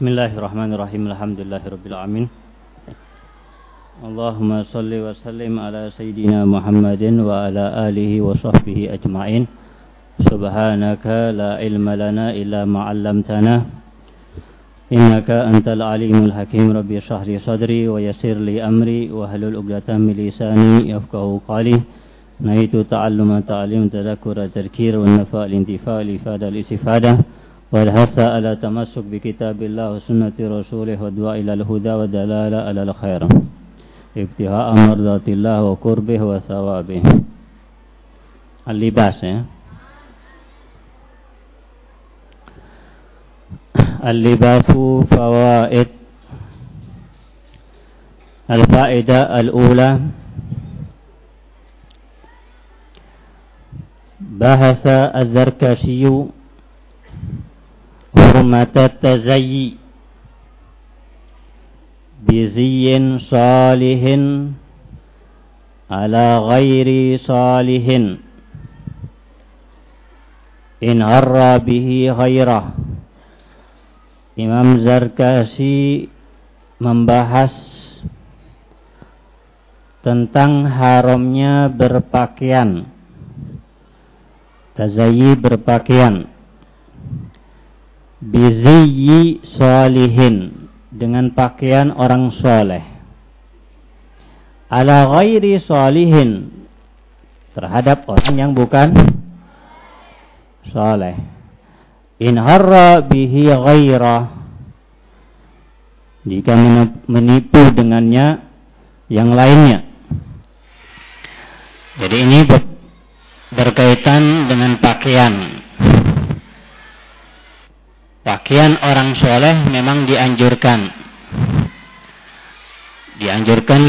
بسم الله الرحمن الرحيم الحمد لله رب العالمين. اللهم صل وسلم على سيدنا محمد وعلى آله وصحبه أجمعين. سبحانك لا علم لنا إلا ما علمتنا. إنك أنت العليم الحكيم. ربي اشرح لي صدري ويسر لي أمري واحلل عقدة من لساني يفقه قولي. نهيت تعلم تعليم تذكر تذكير والنفاء الانتفاع الإفادة الاستفادة والحث على تمسك بكتاب الله وسنة رسوله والدعاء إلى الهدى والدلالة على الخير. ابتغاء مرضات الله وقربه وثوابه. اللباس اللباس فوائد. الفائدة الأولى بحث الزركشي حرمة التزيي بزي صالح على غير صالح إن هر به غيره Imam Zarkasi membahas tentang haramnya berpakaian tazayi berpakaian bizayyi salihin. Dengan pakaian orang soleh. Ala ghairi salihin. Terhadap orang yang bukan soleh. In harra bihi ghaira. Jika menipu dengannya yang lainnya. Jadi ini berkaitan dengan pakaian Pakaian orang soleh memang dianjurkan. Dianjurkan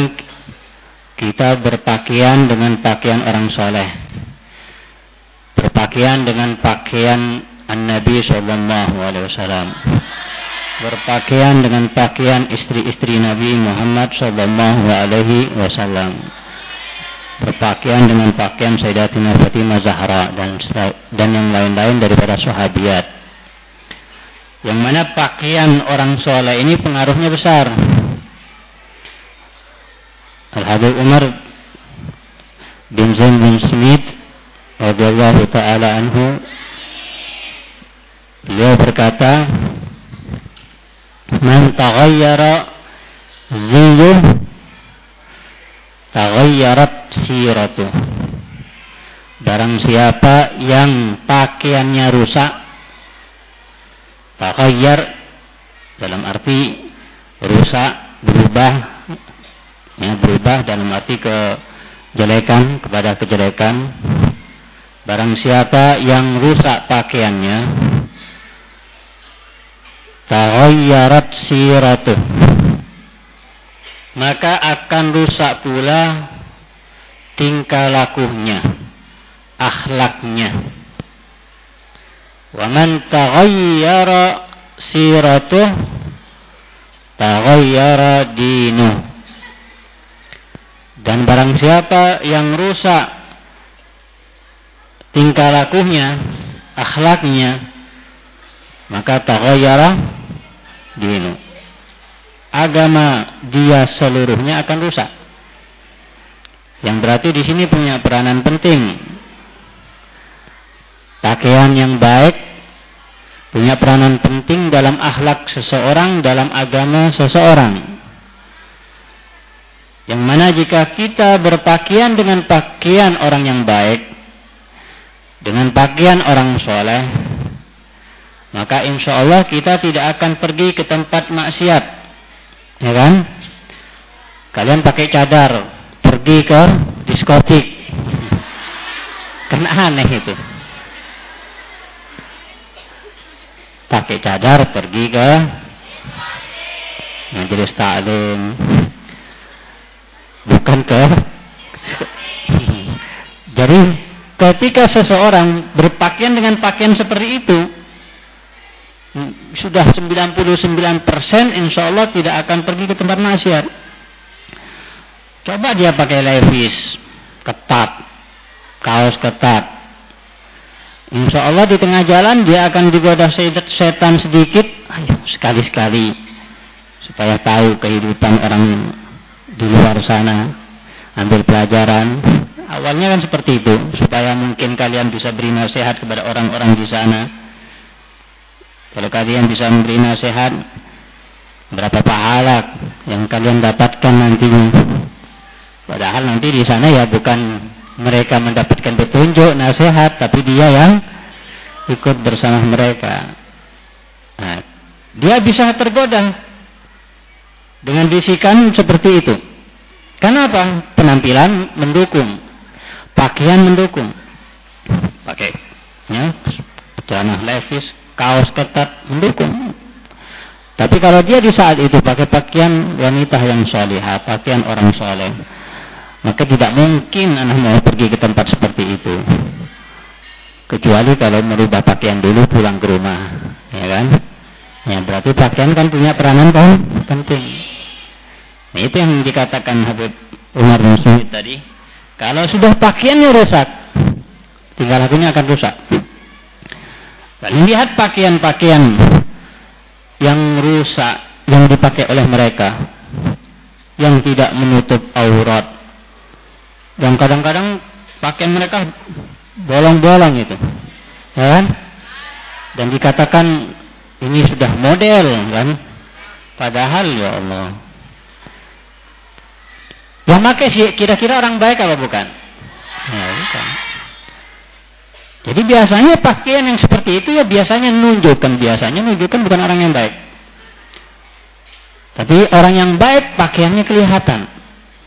kita berpakaian dengan pakaian orang soleh. Berpakaian dengan pakaian An-Nabi Wasallam. Berpakaian dengan pakaian istri-istri Nabi Muhammad Wasallam. Berpakaian dengan pakaian Sayyidatina Fatimah Zahra dan dan yang lain-lain daripada sahabiat yang mana pakaian orang soleh ini pengaruhnya besar. Al-Habib Umar bin Zain bin Smith radhiyallahu taala anhu beliau berkata man taghayyara ziyuh taghayyarat siratuh barang siapa yang pakaiannya rusak Takayyar dalam arti rusak, berubah, ya, berubah dalam arti kejelekan kepada kejelekan. Barang siapa yang rusak pakaiannya, taghayyarat siratuh. Maka akan rusak pula tingkah lakunya, akhlaknya Wa man taghayyara siratuh taghayyara dinuh. Dan barang siapa yang rusak tingkah lakunya, akhlaknya, maka taghayyara dinu. Agama dia seluruhnya akan rusak. Yang berarti di sini punya peranan penting Pakaian yang baik punya peranan penting dalam akhlak seseorang, dalam agama seseorang. Yang mana jika kita berpakaian dengan pakaian orang yang baik, dengan pakaian orang soleh, maka insya Allah kita tidak akan pergi ke tempat maksiat. Ya kan? Kalian pakai cadar, pergi ke diskotik. Karena aneh itu. Pakai cadar pergi ke majelis taklim. Bukan ke jadi ketika seseorang berpakaian dengan pakaian seperti itu sudah 99% insya Allah tidak akan pergi ke tempat maksiat. Coba dia pakai levis ketat kaos ketat Insya Allah di tengah jalan dia akan digoda setan sedikit. Ayo sekali-sekali supaya tahu kehidupan orang di luar sana. Ambil pelajaran. Awalnya kan seperti itu supaya mungkin kalian bisa beri nasihat kepada orang-orang di sana. Kalau kalian bisa memberi nasihat, berapa pahala yang kalian dapatkan nantinya. Padahal nanti di sana ya bukan mereka mendapatkan petunjuk, nasihat, tapi dia yang ikut bersama mereka. Nah, dia bisa tergoda dengan bisikan seperti itu. Kenapa? Penampilan mendukung, pakaian mendukung. Pakai ya, celana levis, kaos ketat mendukung. Tapi kalau dia di saat itu pakai pakaian wanita yang solehah, pakaian orang soleh, maka tidak mungkin anak mau pergi ke tempat seperti itu. Kecuali kalau merubah pakaian dulu pulang ke rumah, ya kan? Ya berarti pakaian kan punya peranan kan penting. Nah, itu yang dikatakan Habib Umar bin tadi. Kalau sudah pakaiannya rusak, tinggal lakunya akan rusak. Dan lihat pakaian-pakaian yang rusak yang dipakai oleh mereka yang tidak menutup aurat yang kadang-kadang pakaian mereka bolong-bolong itu. Ya kan? Dan dikatakan ini sudah model kan? Padahal ya Allah. Yang pakai sih kira-kira orang baik apa bukan? Ya bukan. Jadi biasanya pakaian yang seperti itu ya biasanya menunjukkan biasanya menunjukkan bukan orang yang baik. Tapi orang yang baik pakaiannya kelihatan.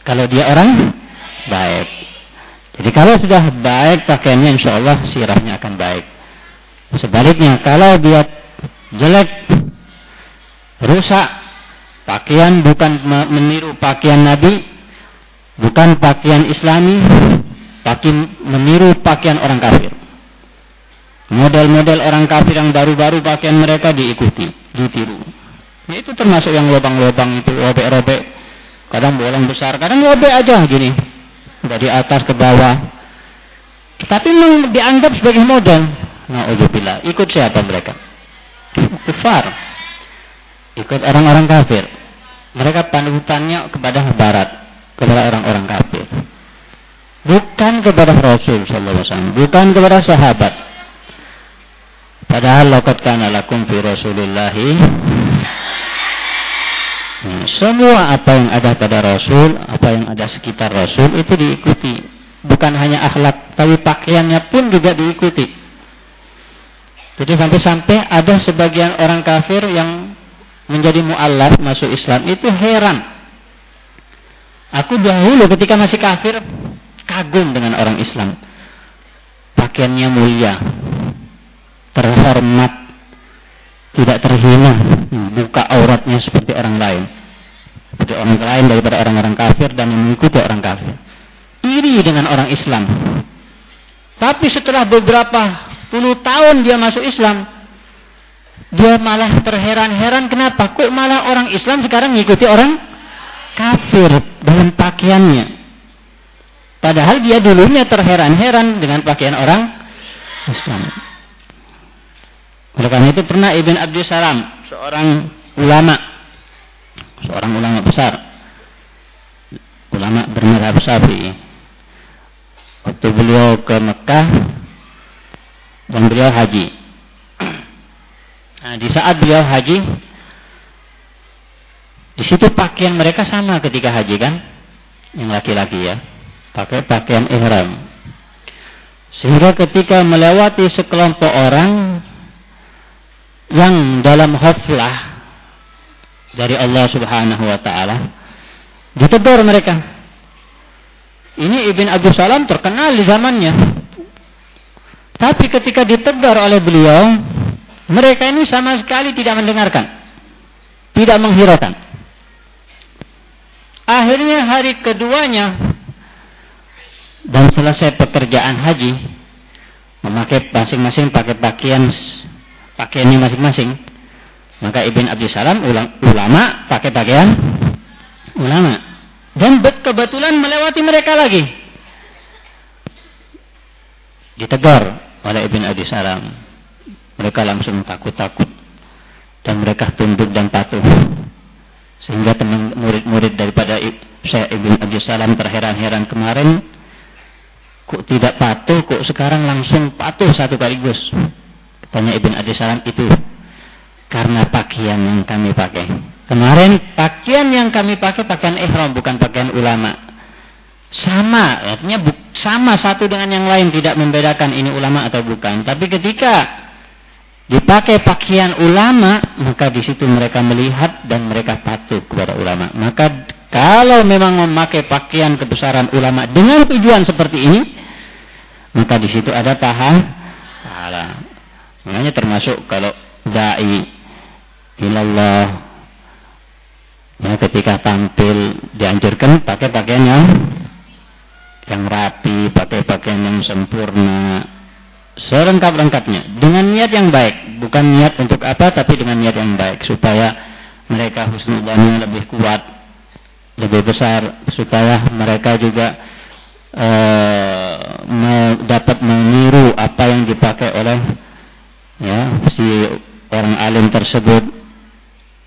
Kalau dia orang baik. Jadi kalau sudah baik pakaiannya insya Allah sirahnya akan baik. Sebaliknya kalau dia jelek, rusak, pakaian bukan meniru pakaian Nabi, bukan pakaian Islami, tapi meniru pakaian orang kafir. Model-model orang kafir yang baru-baru pakaian mereka diikuti, ditiru. Ya, itu termasuk yang lubang-lubang itu, robek-robek. Kadang bolong besar, kadang robek aja gini. Dari atas ke bawah. Tapi memang dianggap sebagai model. Na'udzubillah. Ikut siapa mereka? Kufar. Ikut orang-orang kafir. Mereka panutannya kepada barat. Kepada orang-orang kafir. Bukan kepada Rasul Wasallam. Bukan kepada sahabat Padahal laqad kana lakum fi Rasulillahi nah, semua apa yang ada pada Rasul, apa yang ada sekitar Rasul itu diikuti. Bukan hanya akhlak, tapi pakaiannya pun juga diikuti. Jadi sampai-sampai ada sebagian orang kafir yang menjadi mu'allaf masuk Islam itu heran. Aku dahulu ketika masih kafir kagum dengan orang Islam. Pakaiannya mulia, terhormat, tidak terhina, buka auratnya seperti orang lain. Seperti orang lain daripada orang-orang kafir dan mengikuti orang kafir. Iri dengan orang Islam. Tapi setelah beberapa puluh tahun dia masuk Islam, dia malah terheran-heran kenapa? Kok malah orang Islam sekarang mengikuti orang kafir dalam pakaiannya. Padahal dia dulunya terheran-heran dengan pakaian orang Islam. Oleh karena itu pernah Ibn Abdul Salam, seorang ulama, seorang ulama besar, ulama bermadhab Syafi'i. Waktu beliau ke Mekah dan beliau haji. Nah, di saat beliau haji, di situ pakaian mereka sama ketika haji kan, yang laki-laki ya, pakai pakaian ihram. Sehingga ketika melewati sekelompok orang yang dalam haflah dari Allah Subhanahu wa taala ditegur mereka. Ini Ibn Abu Salam terkenal di zamannya. Tapi ketika ditegur oleh beliau, mereka ini sama sekali tidak mendengarkan. Tidak menghiraukan. Akhirnya hari keduanya dan selesai pekerjaan haji memakai masing-masing pakai pakaian pakaiannya masing-masing. Maka Ibn Abdi Salam ulama pakai pakaian ulama. Dan kebetulan melewati mereka lagi. Ditegur oleh Ibn Adi Salam. Mereka langsung takut-takut dan mereka tunduk dan patuh. Sehingga teman murid-murid daripada Syekh Ibn Adi Salam terheran-heran kemarin kok tidak patuh, kok sekarang langsung patuh satu kaligus. Tanya Ibn Adi Salam itu karena pakaian yang kami pakai. Kemarin pakaian yang kami pakai pakaian ihram bukan pakaian ulama. Sama, artinya sama satu dengan yang lain tidak membedakan ini ulama atau bukan. Tapi ketika dipakai pakaian ulama, maka di situ mereka melihat dan mereka patuh kepada ulama. Maka kalau memang memakai pakaian kebesaran ulama dengan tujuan seperti ini, maka di situ ada pahala. Makanya termasuk kalau dai ilallah ya, ketika tampil dianjurkan pakai pakaian yang yang rapi, pakai pakaian yang sempurna, selengkap-lengkapnya. Dengan niat yang baik, bukan niat untuk apa tapi dengan niat yang baik. Supaya mereka husnudzannya lebih kuat, lebih besar. Supaya mereka juga uh, dapat meniru apa yang dipakai oleh ya si orang alim tersebut.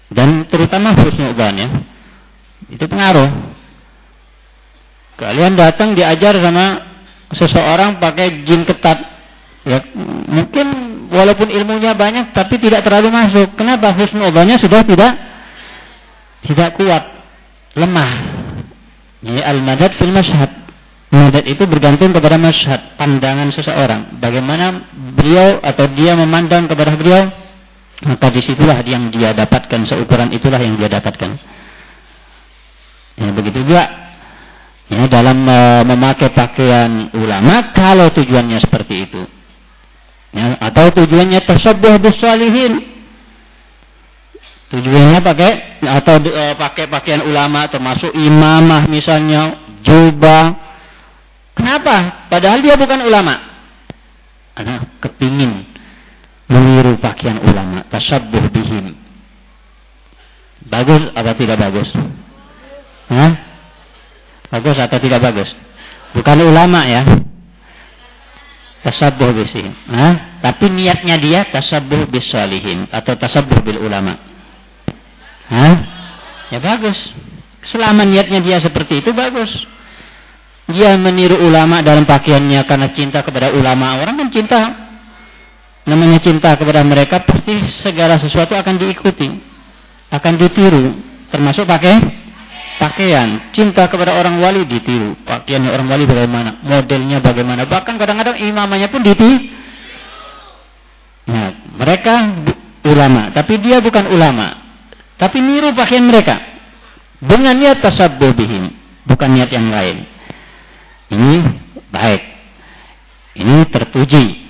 Dan terutama husnudzan ya itu pengaruh. Kalian datang diajar sama seseorang pakai jin ketat. Ya mungkin walaupun ilmunya banyak tapi tidak terlalu masuk. Kenapa? Husnudzannya sudah tidak tidak kuat lemah. Ini al-madad fil mashhad madad itu bergantung kepada masyhad pandangan seseorang. Bagaimana beliau atau dia memandang kepada beliau maka di situlah yang dia dapatkan seukuran itulah yang dia dapatkan. Ya begitu juga ya dalam uh, memakai pakaian ulama kalau tujuannya seperti itu. Ya, atau tujuannya tersebut bisalihin tujuannya pakai atau uh, pakai pakaian ulama termasuk imamah misalnya jubah kenapa padahal dia bukan ulama karena kepingin meniru pakaian ulama, tasabbuh bihim. Bagus atau tidak bagus? Hah? Bagus atau tidak bagus? Bukan ulama ya. Tasabbuh bihim. Hah? Tapi niatnya dia tasabbuh bisalihin atau tasabbuh bil ulama. Hah? Ya bagus. Selama niatnya dia seperti itu bagus. Dia meniru ulama dalam pakaiannya karena cinta kepada ulama. Orang kan cinta. Namanya cinta kepada mereka pasti segala sesuatu akan diikuti akan ditiru termasuk pakai pakaian. Cinta kepada orang wali ditiru. Pakaiannya orang wali bagaimana? Modelnya bagaimana? Bahkan kadang-kadang imamanya pun ditiru. Nah, mereka ulama. Tapi dia bukan ulama. Tapi niru pakaian mereka. Dengan niat tasabbuh bukan niat yang lain ini baik ini terpuji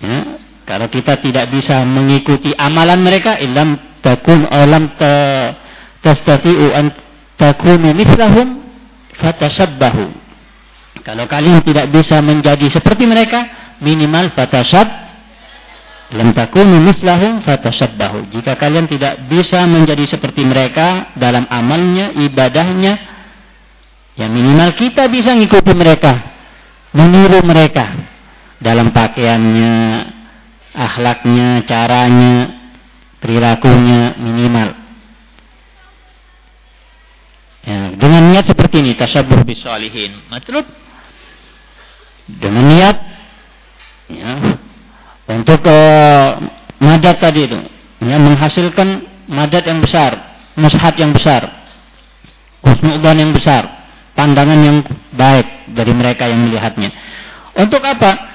Ya, kalau kita tidak bisa mengikuti amalan mereka, ilam takun alam ta tastati'u an takunu mislahum fatasabbahu. Kalau kalian tidak bisa menjadi seperti mereka, minimal fatasab lam takunu mislahum fatasabbahu. Jika kalian tidak bisa menjadi seperti mereka dalam amalnya, ibadahnya, ya minimal kita bisa mengikuti mereka, meniru mereka dalam pakaiannya, akhlaknya, caranya, perilakunya minimal. Ya, dengan niat seperti ini tasabuh bisalihin. Matlub dengan niat ya, untuk uh, madat tadi itu ya, menghasilkan madat yang besar, nasihat yang besar, husnudzan yang besar, pandangan yang baik dari mereka yang melihatnya. Untuk apa?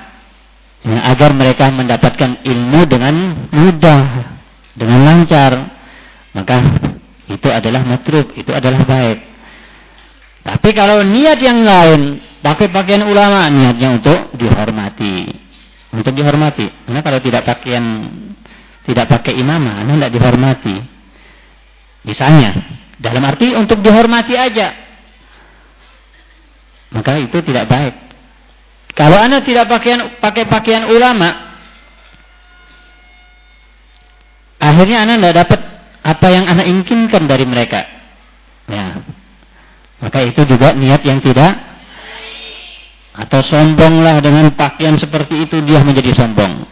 ya, agar mereka mendapatkan ilmu dengan mudah, dengan lancar. Maka itu adalah matruk, itu adalah baik. Tapi kalau niat yang lain, pakai pakaian ulama, niatnya untuk dihormati. Untuk dihormati. Karena kalau tidak pakaian tidak pakai imamah, anda tidak dihormati. Misalnya, dalam arti untuk dihormati aja. Maka itu tidak baik. Kalau anda tidak pakaian, pakai pakaian ulama, akhirnya anda tidak dapat apa yang anda inginkan dari mereka. Ya. Maka itu juga niat yang tidak Atau sombonglah dengan pakaian seperti itu dia menjadi sombong.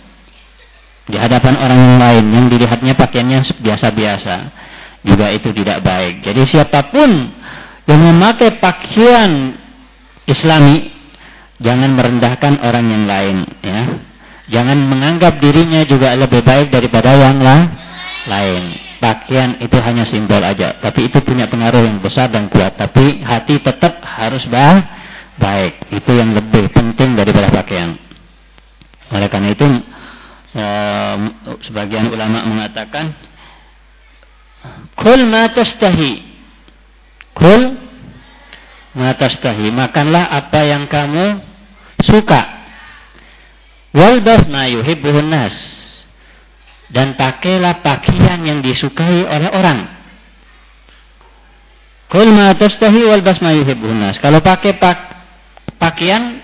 Di hadapan orang lain yang dilihatnya pakaiannya biasa-biasa. Juga itu tidak baik. Jadi siapa pun yang memakai pakaian islami jangan merendahkan orang yang lain ya. Jangan menganggap dirinya juga lebih baik daripada yang lain. Pakaian itu hanya simbol aja, tapi itu punya pengaruh yang besar dan kuat. Tapi hati tetap harus bah baik. Itu yang lebih penting daripada pakaian. Oleh karena itu, eh, sebagian ulama mengatakan, Kul ma tastahi. Kul ma tastahi. Makanlah apa yang kamu suka. Walbas ma yuhibbuhun. Dan pakailah pakaian yang disukai oleh orang. Kul ma tastahi nas. Kalau pakai pak pakaian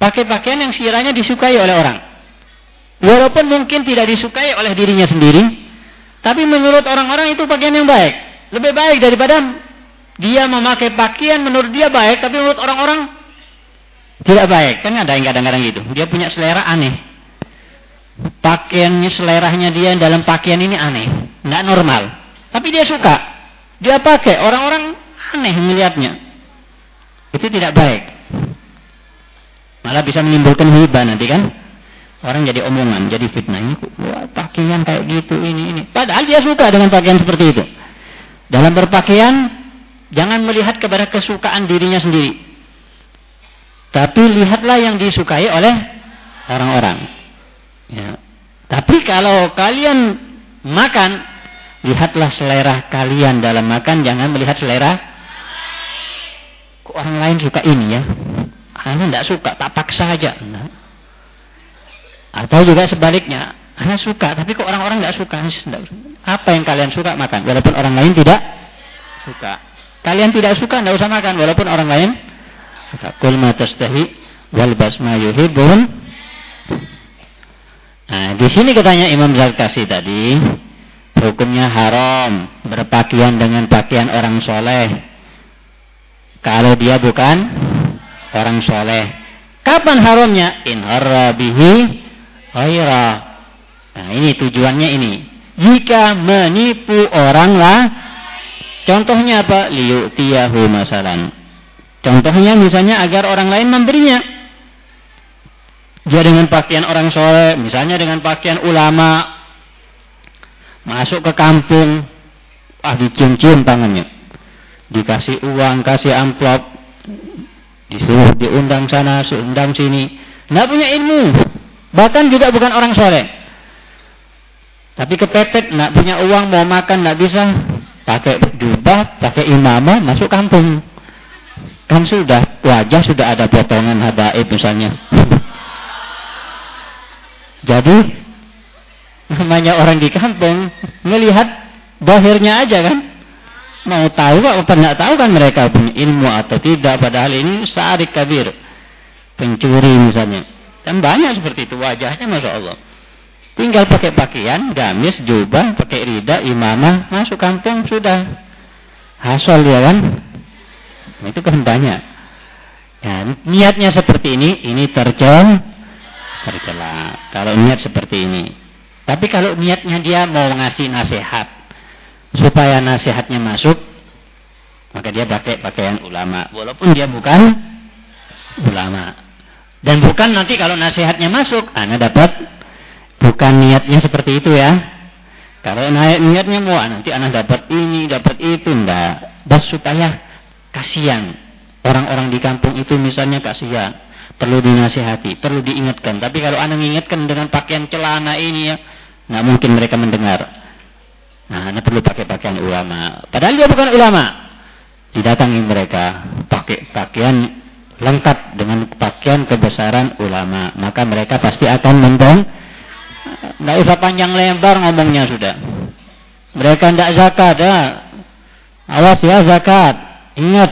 pakai pakaian yang sekiranya disukai oleh orang. Walaupun mungkin tidak disukai oleh dirinya sendiri, tapi menurut orang-orang itu pakaian yang baik. Lebih baik daripada dia memakai pakaian menurut dia baik, tapi menurut orang-orang tidak baik. Kan ada yang kadang-kadang gitu. Dia punya selera aneh. Pakaiannya, seleranya dia dalam pakaian ini aneh. Nggak normal. Tapi dia suka. Dia pakai. Orang-orang aneh melihatnya. Itu tidak baik. Malah bisa menimbulkan hibah nanti kan. Orang jadi omongan, jadi fitnah. Ini wah, pakaian kayak gitu, ini, ini. Padahal dia suka dengan pakaian seperti itu. Dalam berpakaian, jangan melihat kepada kesukaan dirinya sendiri. Tapi lihatlah yang disukai oleh orang-orang. Ya. Tapi kalau kalian makan, lihatlah selera kalian dalam makan, jangan melihat selera kok orang lain suka ini ya. Anda tidak suka, tak paksa aja. Nah. Atau juga sebaliknya, Anda suka, tapi kok orang-orang tidak suka. Apa yang kalian suka makan, walaupun orang lain tidak suka. Kalian tidak suka, tidak usah makan, walaupun orang lain Fakul ma tastahi wal basma yuhibbun. Nah, di sini katanya Imam Zarkasi tadi, hukumnya haram berpakaian dengan pakaian orang soleh. Kalau dia bukan orang soleh. Kapan haramnya? In ghaira. Nah, ini tujuannya ini. Jika menipu orang lah, contohnya apa? Liyu'tiyahu masalan Contohnya misalnya agar orang lain memberinya. Dia dengan pakaian orang soleh, misalnya dengan pakaian ulama, masuk ke kampung, ah dicium-cium tangannya. Dikasih uang, kasih amplop, disuruh diundang sana, diundang sini. Nggak punya ilmu, bahkan juga bukan orang soleh. Tapi kepepet, nggak punya uang, mau makan nggak bisa, pakai jubah, pakai imamah, masuk kampung. Kan sudah wajah sudah ada potongan habaib misalnya. Jadi namanya orang di kampung melihat bahirnya aja kan. Mau tahu apa nggak tahu kan mereka punya ilmu atau tidak padahal ini sarik kabir. Pencuri misalnya. Dan banyak seperti itu wajahnya Masya Allah. Tinggal pakai pakaian, gamis, jubah, pakai rida, imamah, masuk kampung sudah. Hasol ya kan? Nah, itu kan banyak. Ya, niatnya seperti ini, ini tercela, tercela. Kalau niat seperti ini. Tapi kalau niatnya dia mau ngasih nasihat supaya nasihatnya masuk, maka dia pakai pakaian ulama, walaupun dia bukan ulama. Dan bukan nanti kalau nasihatnya masuk, anda dapat bukan niatnya seperti itu ya. Kalau niatnya mau nanti anak dapat ini, dapat itu, enggak. Das supaya kasihan. Orang-orang di kampung itu misalnya kasihan. Perlu dinasihati, perlu diingatkan. Tapi kalau anda mengingatkan dengan pakaian celana ini ya, nggak mungkin mereka mendengar. Nah, anda perlu pakai pakaian ulama. Padahal dia bukan ulama. Didatangi mereka pakai pakaian lengkap dengan pakaian kebesaran ulama. Maka mereka pasti akan mendong. Nggak usah panjang lebar ngomongnya sudah. Mereka tidak zakat ya. Awas ya zakat. Ingat,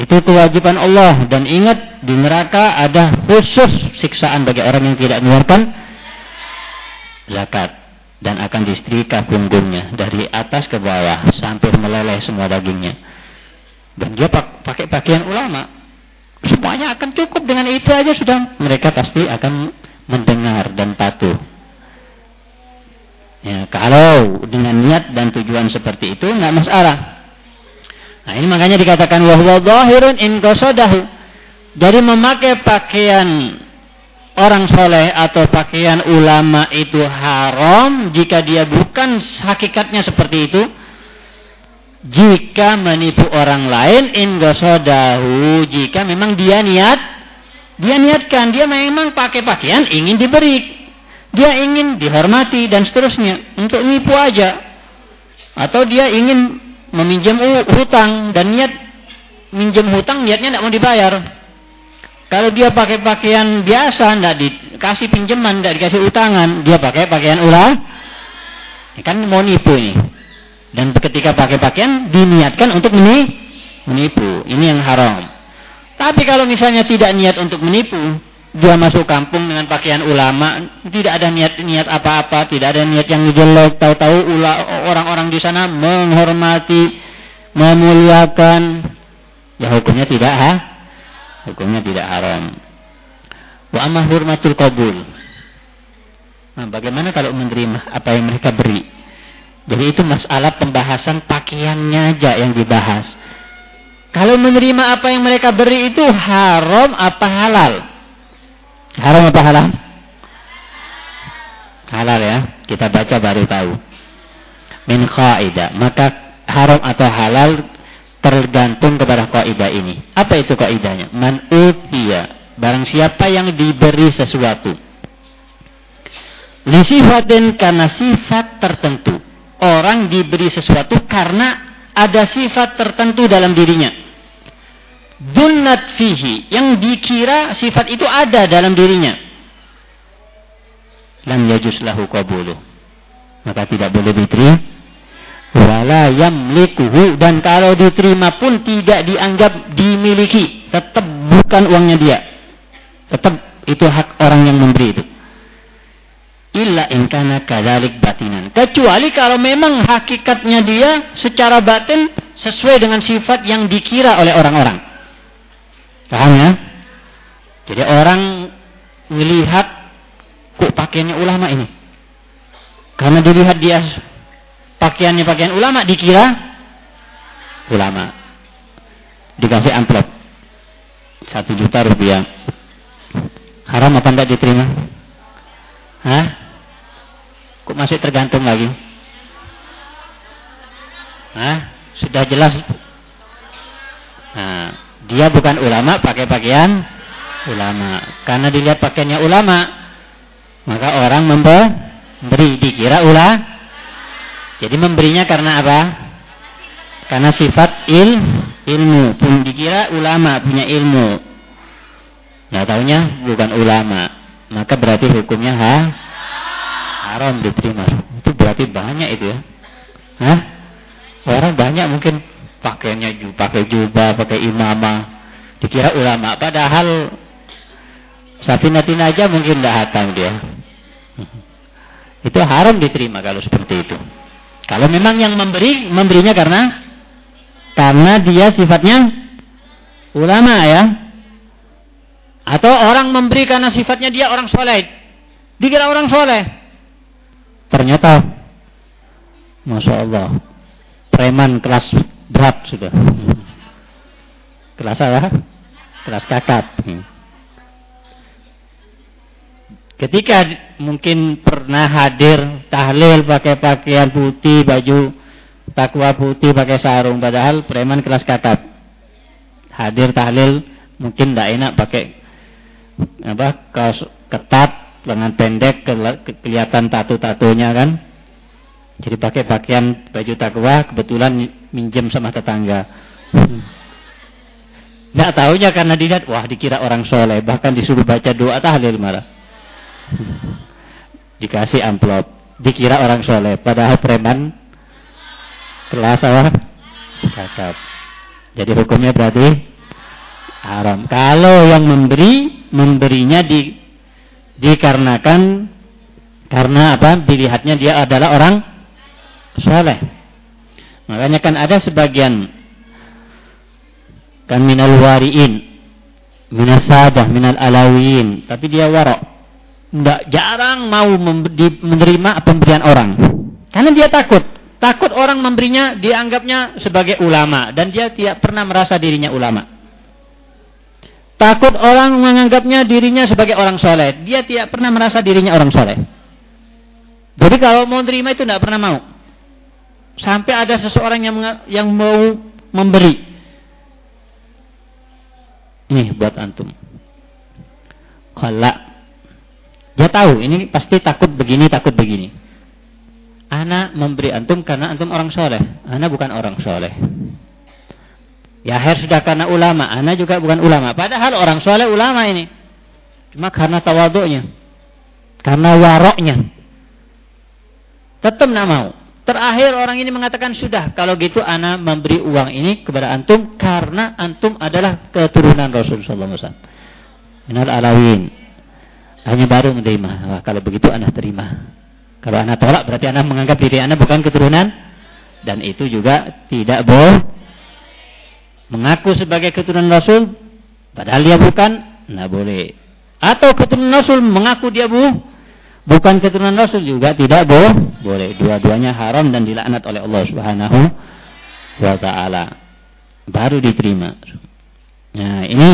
itu kewajiban Allah dan ingat di neraka ada khusus siksaan bagi orang yang tidak mengeluarkan zakat dan akan disetrika punggungnya dari atas ke bawah sampai meleleh semua dagingnya. Dan dia pakai pakaian ulama. Semuanya akan cukup dengan itu aja sudah. Mereka pasti akan mendengar dan patuh. Ya, kalau dengan niat dan tujuan seperti itu nggak masalah. Nah ini makanya dikatakan wahwa zahirun in qasadahu. Jadi memakai pakaian orang soleh atau pakaian ulama itu haram jika dia bukan hakikatnya seperti itu jika menipu orang lain in gosodahu jika memang dia niat dia niatkan dia memang pakai pakaian ingin diberi dia ingin dihormati dan seterusnya untuk nipu aja atau dia ingin meminjam hutang dan niat minjem hutang niatnya tidak mau dibayar kalau dia pakai pakaian biasa tidak dikasih pinjaman tidak dikasih utangan dia pakai pakaian ulah kan mau nipu ini dan ketika pakai pakaian diniatkan untuk menipu. Ini yang haram. Tapi kalau misalnya tidak niat untuk menipu, dia masuk kampung dengan pakaian ulama, tidak ada niat-niat apa-apa, tidak ada niat yang jelek, tahu-tahu orang-orang di sana menghormati, memuliakan, ya hukumnya tidak ha? Hukumnya tidak haram. Wa amma hurmatul qabul. Nah, bagaimana kalau menerima apa yang mereka beri? Jadi itu masalah pembahasan pakaiannya aja yang dibahas. Kalau menerima apa yang mereka beri itu haram apa halal? Haram apa halal? Halal ya. Kita baca baru tahu. Min. Maka haram atau halal tergantung kepada kaidah ini. Apa itu kaidahnya? Man utiya. Barang siapa yang diberi sesuatu. Lisifatin karena sifat tertentu orang diberi sesuatu karena ada sifat tertentu dalam dirinya. Dunnat fihi yang dikira sifat itu ada dalam dirinya. Lam yajus lahu qabuluh. Maka tidak boleh diterima. Wala yamlikuhu dan kalau diterima pun tidak dianggap dimiliki. Tetap bukan uangnya dia. Tetap itu hak orang yang memberi itu illa inkana kadalik batinan. Kecuali kalau memang hakikatnya dia secara batin sesuai dengan sifat yang dikira oleh orang-orang. Paham ya? Jadi orang melihat kok pakaiannya ulama ini. Karena dilihat dia pakaiannya pakaian ulama dikira ulama. Dikasih amplop. Satu juta rupiah. Haram apa tidak diterima? Hah? Kok masih tergantung lagi? Hah? Sudah jelas. Nah, dia bukan ulama pakai pakaian ulama. Karena dilihat pakaiannya ulama, maka orang memberi dikira ulah. Jadi memberinya karena apa? Karena sifat il ilmu pun dikira ulama punya ilmu. Nah, taunya bukan ulama maka berarti hukumnya ha haram diterima. Itu berarti banyak itu ya. Hah? Orang banyak mungkin pakainya pakai jubah, pakai imamah, dikira ulama. Padahal sapinatin aja mungkin tidak hatam dia. Itu haram diterima kalau seperti itu. Kalau memang yang memberi, memberinya karena karena dia sifatnya ulama ya, atau orang memberi karena sifatnya dia orang soleh. Dikira orang soleh. Ternyata, Masya Allah, preman kelas berat sudah. Kelas apa? Kelas kakap. Ketika mungkin pernah hadir tahlil pakai pakaian putih, baju takwa putih pakai sarung, padahal preman kelas kakap. Hadir tahlil mungkin tidak enak pakai apa kaos ketat lengan pendek kelihatan tato-tatonya kan jadi pakai pakaian baju takwa kebetulan minjem sama tetangga. Nggak tahunya karena dilihat wah dikira orang soleh bahkan disuruh baca doa tahlil malah. Dikasih amplop dikira orang soleh padahal preman kelas apa? Kakap jadi hukumnya berarti haram. Kalau yang memberi, memberinya di dikarenakan karena apa? Dilihatnya dia adalah orang soleh. Makanya kan ada sebagian kan minal wariin minasadah minal alawin, tapi dia warok. Tidak jarang mau menerima pemberian orang. Karena dia takut. Takut orang memberinya dianggapnya sebagai ulama dan dia tidak pernah merasa dirinya ulama. Takut orang menganggapnya dirinya sebagai orang soleh. Dia tidak pernah merasa dirinya orang soleh. Jadi kalau mau terima itu tidak pernah mau. Sampai ada seseorang yang yang mau memberi. Nih buat antum. Kalau dia tahu ini pasti takut begini, takut begini. Ana memberi antum karena antum orang soleh. Ana bukan orang soleh. Ya akhir sudah karena ulama. Ana juga bukan ulama. Padahal orang soleh ulama ini. Cuma karena tawaduknya. Karena waroknya. Tetap tidak mau. Terakhir orang ini mengatakan sudah kalau gitu ana memberi uang ini kepada antum karena antum adalah keturunan Rasul sallallahu alaihi wasallam. Alawin. Hanya baru menerima. Wah, kalau begitu ana terima. Kalau ana tolak berarti ana menganggap diri ana bukan keturunan dan itu juga tidak boleh mengaku sebagai keturunan Rasul padahal dia bukan, nah boleh. Atau keturunan Rasul mengaku dia bu bukan keturunan Rasul juga tidak boleh. Boleh. Dua-duanya haram dan dilaknat oleh Allah Subhanahu wa taala. Baru diterima. Nah, ini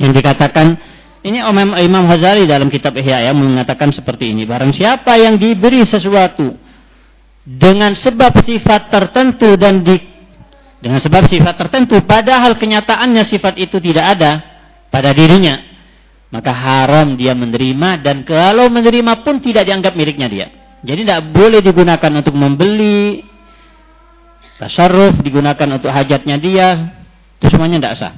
yang dikatakan ini Imam Imam Hazali dalam kitab Ihya ya mengatakan seperti ini. Barang siapa yang diberi sesuatu dengan sebab sifat tertentu dan di dengan sebab sifat tertentu padahal kenyataannya sifat itu tidak ada pada dirinya maka haram dia menerima dan kalau menerima pun tidak dianggap miliknya dia. Jadi tidak boleh digunakan untuk membeli, tasarruf digunakan untuk hajatnya dia, itu semuanya tidak sah.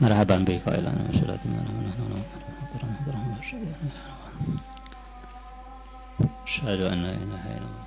Marhaban bi qailan Asyhadu an la ilaha illallah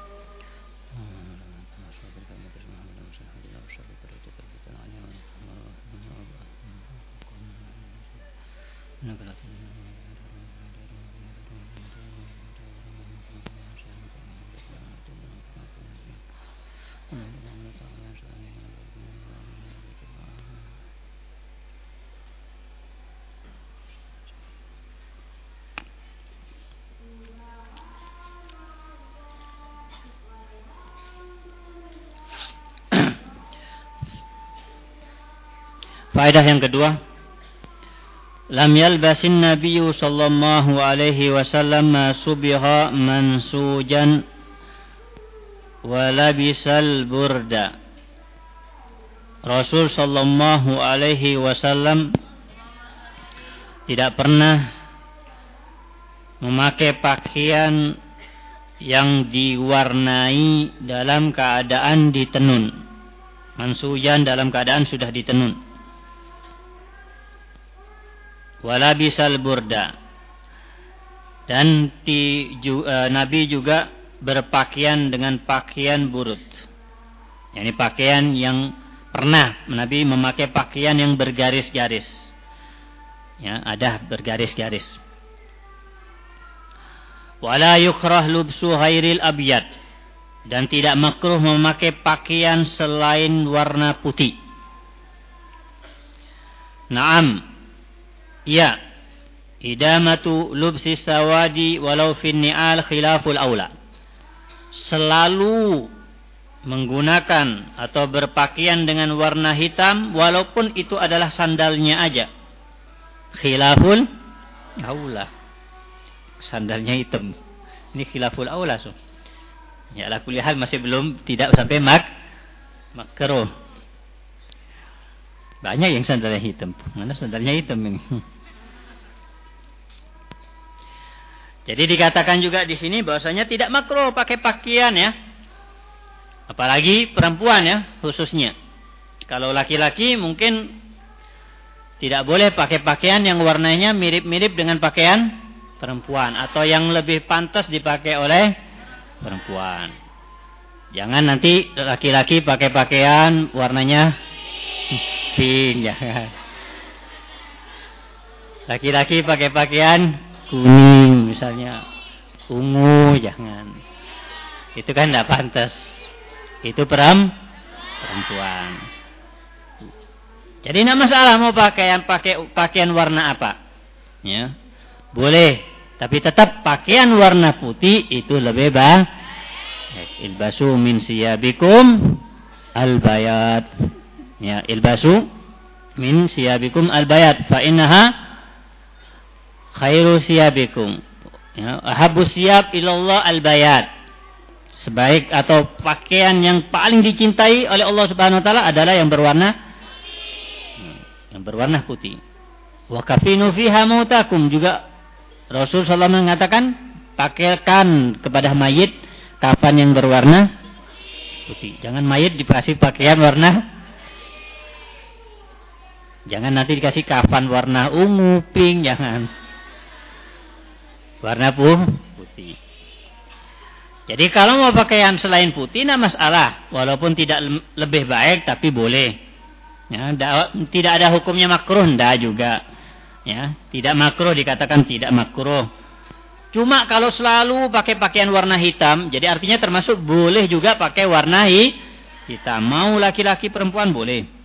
Faedah yang kedua, lam yalbasin nabiyyu sallallahu alaihi wasallam ma subiha mansujan wa labisal burda. Rasul sallallahu alaihi wasallam tidak pernah memakai pakaian yang diwarnai dalam keadaan ditenun. Mansujan dalam keadaan sudah ditenun walabisal burda dan ju, uh, Nabi juga berpakaian dengan pakaian burut Ini pakaian yang pernah Nabi memakai pakaian yang bergaris-garis. Ya, ada bergaris-garis. Wala yukrah lubsu ghairil abyad dan tidak makruh memakai pakaian selain warna putih. Naam. Ya. Idamatu lubsi sawadi walau fin ni'al khilaful aula. Selalu menggunakan atau berpakaian dengan warna hitam walaupun itu adalah sandalnya aja. Khilaful aula. Sandalnya hitam. Ini khilaful aula so. Ya ala hal masih belum tidak sampai mak makruh. Banyak yang sandalnya hitam. Mana sandalnya hitam ini? Jadi dikatakan juga di sini bahwasanya tidak makruh pakai pakaian ya Apalagi perempuan ya khususnya. Kalau laki-laki mungkin tidak boleh pakai pakaian yang warnanya mirip-mirip dengan pakaian perempuan atau yang lebih pantas dipakai oleh perempuan. Jangan nanti laki-laki pakai pakaian warnanya pink jangan. Laki-laki pakai pakaian kuning misalnya, ungu jangan. Itu kan tidak pantas itu peram perempuan. Jadi tidak masalah mau pakaian pakai pakaian warna apa. Ya. Boleh, tapi tetap pakaian warna putih itu lebih baik. Ilbasu min siyabikum albayat. Ya, ilbasu min siyabikum albayat fa innaha khairu siyabikum. Ya, ahabu siyab ilallah albayat sebaik atau pakaian yang paling dicintai oleh Allah Subhanahu wa taala adalah yang berwarna yang berwarna putih. Wa kafinu fiha mautakum juga Rasul sallallahu mengatakan pakaikan kepada mayit kafan yang berwarna putih. Jangan mayit dikasih pakaian warna Jangan nanti dikasih kafan warna ungu, pink, jangan. Warna putih. Jadi kalau mau pakaian selain putih, tidak masalah. Walaupun tidak lebih baik, tapi boleh. Ya, tidak ada hukumnya makruh, tidak juga. Ya, tidak makruh dikatakan tidak makruh. Cuma kalau selalu pakai pakaian warna hitam, jadi artinya termasuk boleh juga pakai warna hitam. Mau laki-laki perempuan boleh.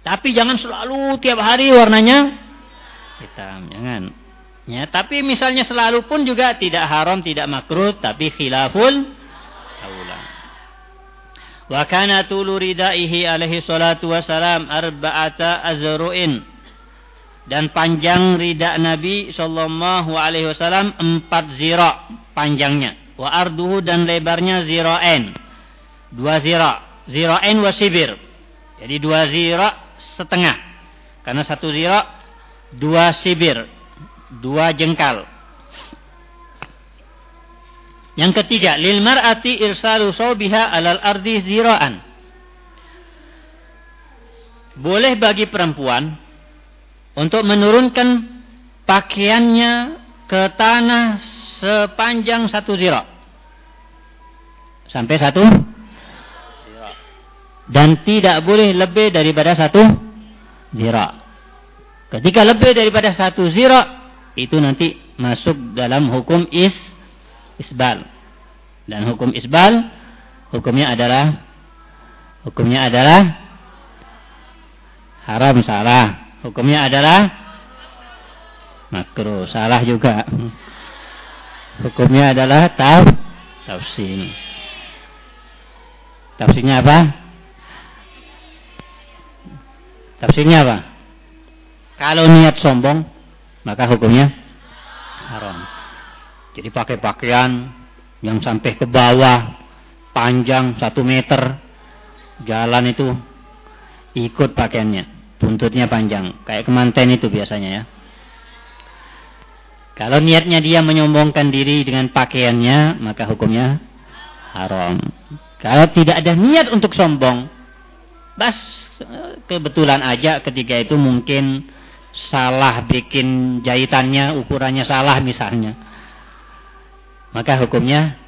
Tapi jangan selalu tiap hari warnanya hitam, jangan. Ya, tapi misalnya selalu pun juga tidak haram, tidak makruh, tapi khilaful aula. Wa kana tulu ridaihi alaihi salatu wassalam arba'ata azru'in. Dan panjang rida Nabi sallallahu alaihi wasallam empat zira panjangnya. Wa arduhu dan lebarnya zira'en. Dua zira. Zira'en wa sibir. Jadi dua zira setengah. Karena satu zira dua sibir dua jengkal. Yang ketiga, lil mar'ati irsalu sawbiha alal ardi zira'an. Boleh bagi perempuan untuk menurunkan pakaiannya ke tanah sepanjang satu zira. Sampai satu dan tidak boleh lebih daripada satu zira. Ketika lebih daripada satu zira, itu nanti masuk dalam hukum is isbal. Dan hukum isbal hukumnya adalah hukumnya adalah haram salah. Hukumnya adalah makruh salah juga. Hukumnya adalah taf tafsir. Tafsirnya apa? Tafsirnya apa? Kalau niat sombong maka hukumnya haram. Jadi pakai pakaian yang sampai ke bawah, panjang satu meter, jalan itu ikut pakaiannya, buntutnya panjang, kayak kemanten itu biasanya ya. Kalau niatnya dia menyombongkan diri dengan pakaiannya, maka hukumnya haram. Kalau tidak ada niat untuk sombong, bas kebetulan aja ketika itu mungkin salah bikin jahitannya, ukurannya salah misalnya. Maka hukumnya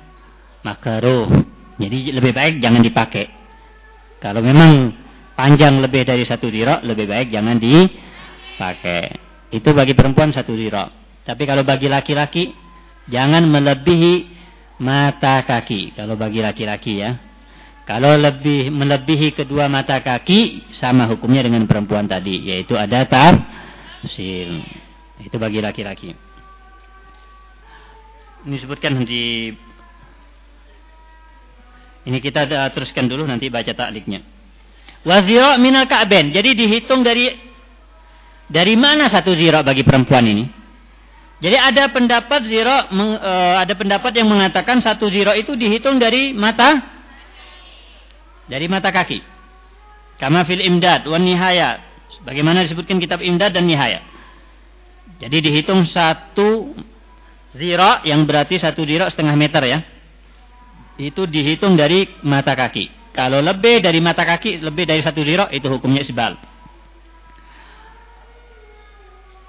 makruh. Jadi lebih baik jangan dipakai. Kalau memang panjang lebih dari satu dirok, lebih baik jangan dipakai. Itu bagi perempuan satu dirok. Tapi kalau bagi laki-laki, jangan melebihi mata kaki. Kalau bagi laki-laki ya. Kalau lebih melebihi kedua mata kaki sama hukumnya dengan perempuan tadi, yaitu ada tafsil. Itu bagi laki-laki. Ini disebutkan di ini kita teruskan dulu nanti baca takliknya. Wazira minal ka'ben. Jadi dihitung dari dari mana satu zira bagi perempuan ini? Jadi ada pendapat zira uh, ada pendapat yang mengatakan satu zira itu dihitung dari mata dari mata kaki. Kama fil imdad wan nihaya. Bagaimana disebutkan kitab imdad dan nihaya. Jadi dihitung satu zira yang berarti satu zira setengah meter ya. Itu dihitung dari mata kaki. Kalau lebih dari mata kaki, lebih dari satu zira itu hukumnya isbal.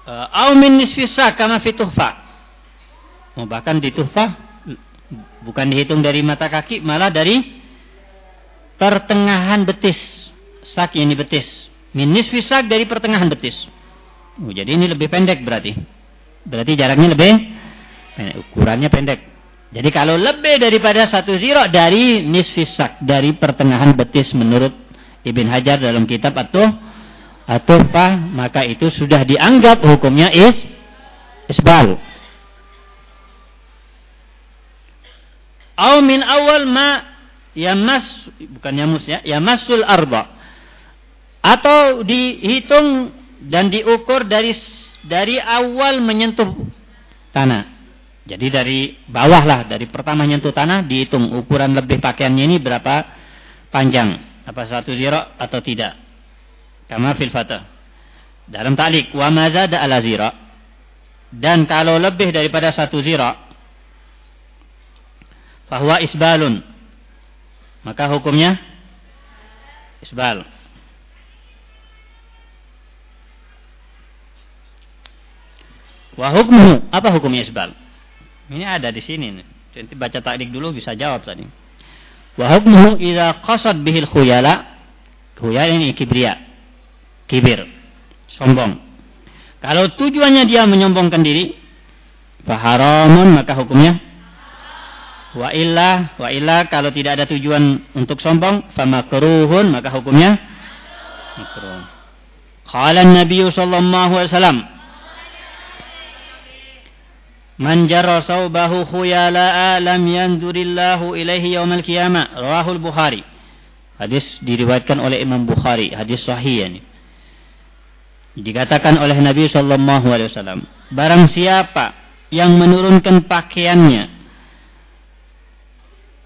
Uh, au min nisfisa kama fi tuhfa. Oh, bahkan di tuhfa bukan dihitung dari mata kaki, malah dari pertengahan betis. Sak ini betis. Minis fisak dari pertengahan betis. Oh, jadi ini lebih pendek berarti. Berarti jaraknya lebih pendek. Ukurannya pendek. Jadi kalau lebih daripada satu ziro dari nisfisak dari pertengahan betis menurut Ibn Hajar dalam kitab atau atau apa maka itu sudah dianggap hukumnya is isbal. Au min awal ma yamas bukan yamus ya yamasul arba. Atau dihitung dan diukur dari dari awal menyentuh tanah. Jadi dari bawah lah dari pertama menyentuh tanah dihitung ukuran lebih pakaiannya ini berapa panjang. Apa satu ziro atau tidak. Kama fil fatah. Dalam talik wa mazada ala zira dan kalau lebih daripada satu zira bahwa isbalun maka hukumnya isbal. Wa hukmuhu, apa hukumnya isbal? Ini ada di sini. Nanti baca takdik dulu bisa jawab tadi. Wa hukmuhu idza qasad bihil khuyala. Khuyala ini kibria. Kibir. Sombong. Kalau tujuannya dia menyombongkan diri, faharamun maka hukumnya Wa illa, wa illa kalau tidak ada tujuan untuk sombong, famakruhun maka hukumnya makruh. Qala Nabi sallallahu alaihi wasallam Man jarra sawbahu khuyala'a lam yanzurillahu ilaihi yaumal qiyamah. Rawahul Bukhari. Hadis diriwayatkan oleh Imam Bukhari, hadis sahih ini. Dikatakan oleh Nabi sallallahu alaihi wasallam, barang siapa yang menurunkan pakaiannya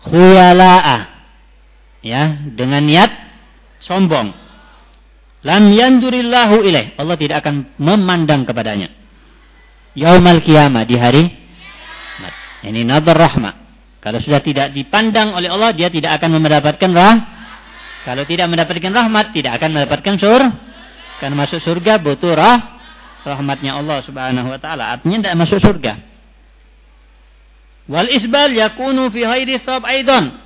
khuyala'a ya dengan niat sombong. Lam yandurillahu ilaih. Allah tidak akan memandang kepadanya. Yaumal kiamah di hari ini nadar rahmah. Kalau sudah tidak dipandang oleh Allah dia tidak akan mendapatkan rah kalau tidak mendapatkan rahmat tidak akan mendapatkan sur karena masuk surga butuh rah rahmatnya Allah subhanahu wa ta'ala. Artinya tidak masuk surga Wal isbal yakunu fi hairi sab aidan.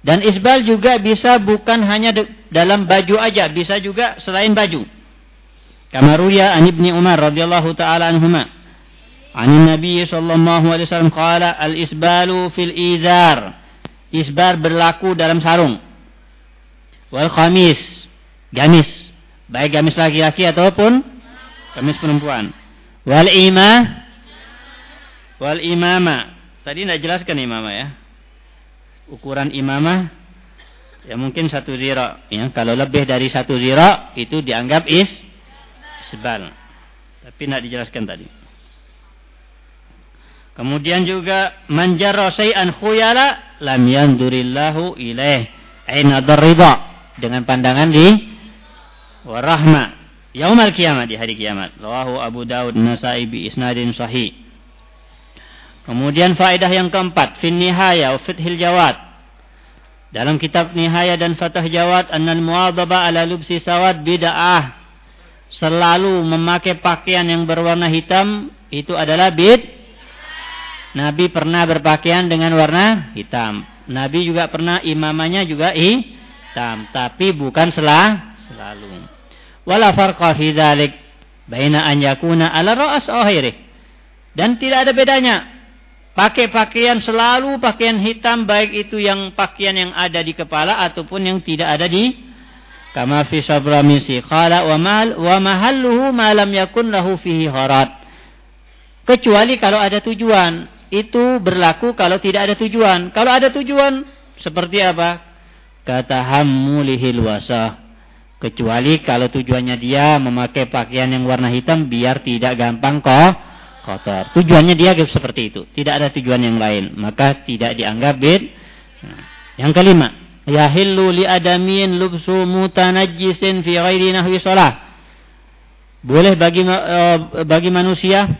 Dan isbal juga bisa bukan hanya dalam baju aja, bisa juga selain baju. Kama ruya an Ibni Umar radhiyallahu taala anhuma. An Nabi sallallahu alaihi wasallam qala al isbalu fil izar. Isbar berlaku dalam sarung. Wal khamis, gamis. Baik gamis laki-laki ataupun gamis perempuan. Wal imah wal imama Tadi tidak jelaskan imamah ya. Ukuran imamah ya mungkin satu zira. Ya, kalau lebih dari satu zira itu dianggap is sebal. Tapi tidak dijelaskan tadi. Kemudian juga manjarra an khuyala lam yandurillahu ilaih. Aina darriba dengan pandangan di warahma yaumal kiamat di hari kiamat. Rawahu Abu Daud Nasa'i bi isnadin sahih. Kemudian faedah yang keempat, fin nihaya wa fithil jawad. Dalam kitab Nihaya dan Fatah Jawad, annal muadaba ala lubsi sawad bid'ah. Selalu memakai pakaian yang berwarna hitam itu adalah bid. Nabi pernah berpakaian dengan warna hitam. Nabi juga pernah imamanya juga hitam, tapi bukan selah selalu. Wala farqa fi dzalik baina an yakuna ala akhirih. Dan tidak ada bedanya. Pakai pakaian selalu pakaian hitam baik itu yang pakaian yang ada di kepala ataupun yang tidak ada di kama fi sabramisi qala wa mal wa mahalluhu ma lam yakun lahu fihi harat kecuali kalau ada tujuan. Itu berlaku kalau tidak ada tujuan. Kalau ada tujuan seperti apa? Kata hammulihil wasah kecuali kalau tujuannya dia memakai pakaian yang warna hitam biar tidak gampang kok kotor tujuannya dia seperti itu tidak ada tujuan yang lain maka tidak dianggap bid nah, yang kelima yahillu li adamin lubsu mutanajjisin fi ghairi nahwi shalah. Boleh bagi uh, bagi manusia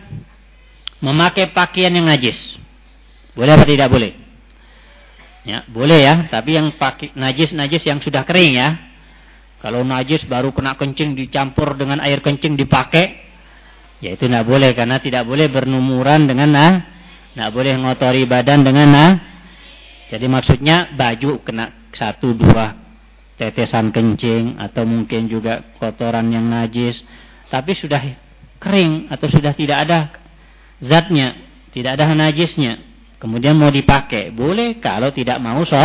memakai pakaian yang najis. Boleh apa tidak boleh? Ya, boleh ya, tapi yang najis-najis yang sudah kering ya. Kalau najis baru kena kencing dicampur dengan air kencing dipakai, ya itu tidak boleh karena tidak boleh bernumuran dengan nah, tidak boleh ngotori badan dengan nah. Jadi maksudnya baju kena satu dua tetesan kencing atau mungkin juga kotoran yang najis. Tapi sudah kering atau sudah tidak ada zatnya tidak ada najisnya. Kemudian mau dipakai boleh. Kalau tidak mau so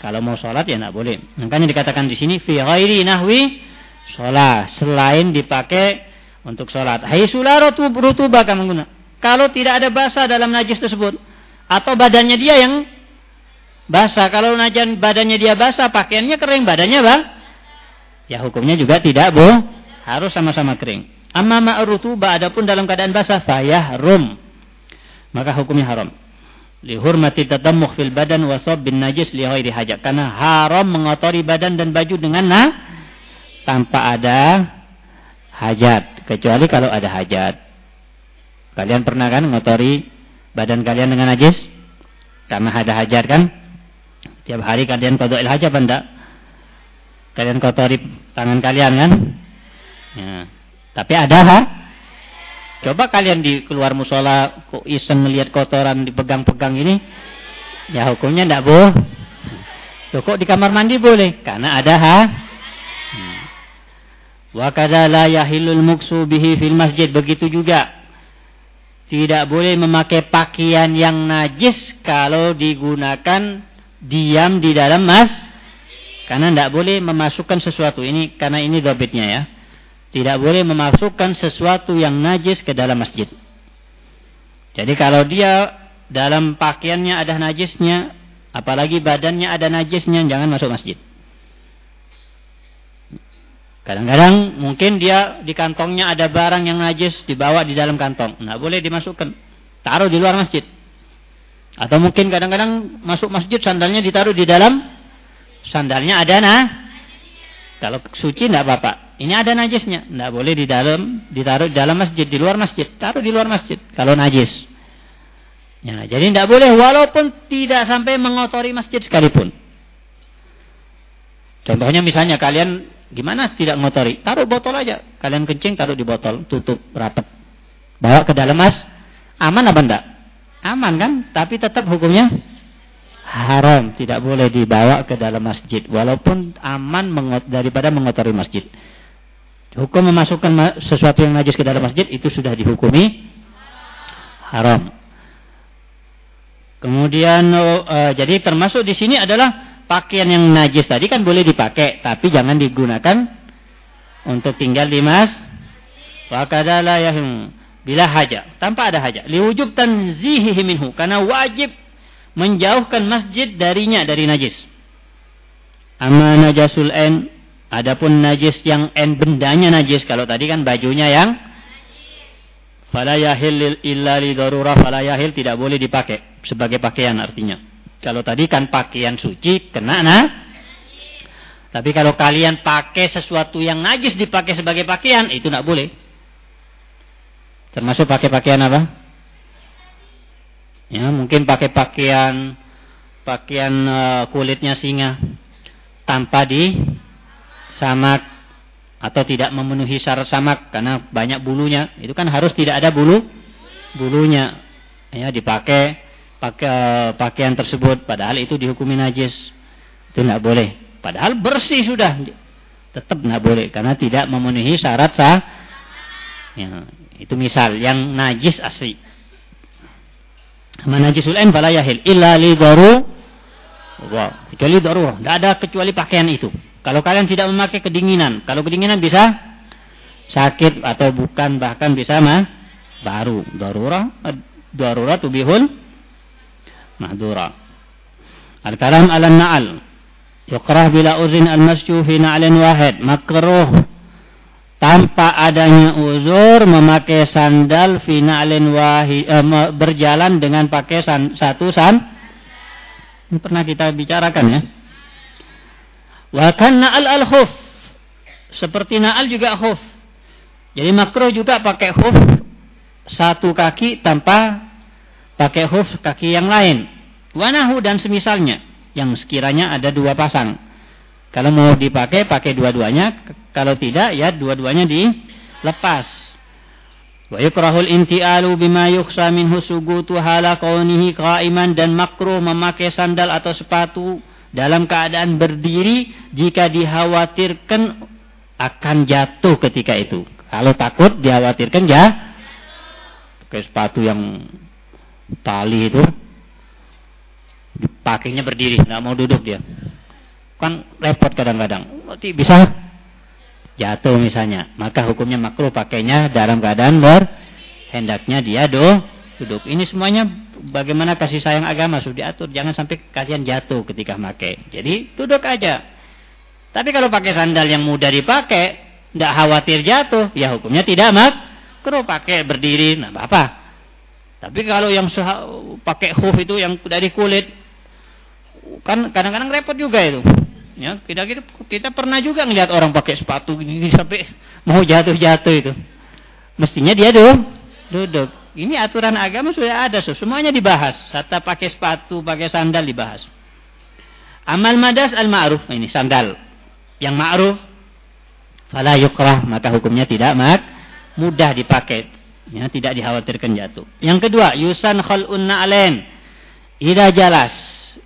kalau mau sholat ya tidak boleh. Makanya dikatakan di sini fi ghairi nahwi sholat. Selain dipakai untuk sholat hai sularatu rutuba kamu kalau tidak ada basah dalam najis tersebut atau badannya dia yang basah. Kalau najan badannya dia basah, pakaiannya kering, badannya bang, ya hukumnya juga tidak bu, harus sama-sama kering. Amma ma'rutuba adapun dalam keadaan basah, fayah rum. Maka hukumnya haram. Lihurmati tatammuh fil badan wasab bin najis li ghairi hajat. Karena haram mengotori badan dan baju dengan nah tanpa ada hajat. Kecuali kalau ada hajat. Kalian pernah kan mengotori badan kalian dengan najis? Karena ada hajat kan? Tiap hari kalian kodoil haja apa enggak? Kalian kotori tangan kalian kan? Ya. Tapi ada ha? Coba kalian di keluar musola kok iseng melihat kotoran dipegang-pegang ini, ya hukumnya enggak bu. Cukup di kamar mandi boleh, karena ada ha. Hmm. Wa kadza la yahillul muksu bihi fil masjid. Begitu juga. Tidak boleh memakai pakaian yang najis kalau digunakan diam di dalam mas karena tidak boleh memasukkan sesuatu. Ini karena ini dobitnya ya. Tidak boleh memasukkan sesuatu yang najis ke dalam masjid. Jadi kalau dia dalam pakaiannya ada najisnya apalagi badannya ada najisnya jangan masuk masjid kadang-kadang mungkin dia di kantongnya ada barang yang najis dibawa di dalam kantong tidak boleh dimasukkan taruh di luar masjid atau mungkin kadang-kadang masuk masjid sandalnya ditaruh di dalam sandalnya ada nah. Kalau suci tidak apa-apa. Ini ada najisnya, tidak boleh di dalam ditaruh di dalam masjid, di luar masjid, taruh di luar masjid kalau najis. Ya, jadi tidak boleh walaupun tidak sampai mengotori masjid sekalipun. Contohnya misalnya kalian gimana tidak mengotori? Taruh botol aja. Kalian kencing taruh di botol, tutup rapat. Bawa ke dalam mas. Aman apa enggak? aman kan? Tapi tetap hukumnya haram, tidak boleh dibawa ke dalam masjid walaupun aman mengot daripada mengotori masjid. Hukum memasukkan sesuatu yang najis ke dalam masjid itu sudah dihukumi haram. Kemudian uh, jadi termasuk di sini adalah pakaian yang najis tadi kan boleh dipakai, tapi jangan digunakan untuk tinggal di mas. Wa kadala yahum bila haja, tanpa ada haja. Liwujub tanzihihi minhu, karena wajib menjauhkan masjid darinya dari najis. Amma najasul en, adapun najis yang en bendanya najis, kalau tadi kan bajunya yang fala yahil illa li darurah fala tidak boleh dipakai sebagai pakaian artinya. Kalau tadi kan pakaian suci kena nah. Tapi kalau kalian pakai sesuatu yang najis dipakai sebagai pakaian itu tidak boleh. Termasuk pakai pakaian apa? Ya, mungkin pakai pakaian pakaian uh, kulitnya singa tanpa di samak atau tidak memenuhi syarat samak karena banyak bulunya. Itu kan harus tidak ada bulu bulunya. Ya, dipakai pakai pakaian tersebut padahal itu dihukumi najis. Itu tidak boleh. Padahal bersih sudah. Tetap nggak boleh karena tidak memenuhi syarat sah. Ya, itu misal yang najis asli. Manajisul en fala yahil illa li daru kecuali darurat. Tidak ada kecuali pakaian itu. Kalau kalian tidak memakai kedinginan, kalau kedinginan bisa sakit atau bukan bahkan bisa mah baru darurat darurat tubihul mahdura. Al-kalam ala na'al. Yukrah bila uzin al-masyu fi na'lin wahid. Makruh tanpa adanya uzur memakai sandal fi na'lin wahid eh, berjalan dengan pakai san, satu san ini pernah kita bicarakan ya. Wa kan na'al al khuf. Seperti na'al juga khuf. Jadi makro juga pakai khuf satu kaki tanpa pakai khuf kaki yang lain. Wanahu dan semisalnya yang sekiranya ada dua pasang. Kalau mau dipakai pakai dua-duanya, kalau tidak ya dua-duanya dilepas. Wa yukrahul inti'alu bima yukhsa minhu sugutu hala kaunihi qa'iman dan makruh memakai sandal atau sepatu dalam keadaan berdiri jika dikhawatirkan akan jatuh ketika itu. Kalau takut dikhawatirkan ya pakai sepatu yang tali itu dipakainya berdiri, nggak mau duduk dia. Kan repot kadang-kadang. Nanti bisa jatuh misalnya, maka hukumnya makruh pakainya dalam keadaan ber hendaknya dia do duduk. Ini semuanya bagaimana kasih sayang agama sudah diatur, jangan sampai kalian jatuh ketika pakai. Jadi duduk aja. Tapi kalau pakai sandal yang mudah dipakai, tidak khawatir jatuh, ya hukumnya tidak makruh pakai berdiri, nah apa? Tapi kalau yang pakai hoof itu yang dari kulit, kan kadang-kadang repot juga itu. Ya, kita, kita kita pernah juga ngelihat orang pakai sepatu gini sampai mau jatuh-jatuh itu. Mestinya dia duduk, duduk. Ini aturan agama sudah ada, so. semuanya dibahas. Serta pakai sepatu, pakai sandal dibahas. Amal madas al ma'ruf ini sandal. Yang ma'ruf fala yukrah, maka hukumnya tidak mak mudah dipakai. Ya, tidak dikhawatirkan jatuh. Yang kedua, yusan khal'un na'len. Ida jalas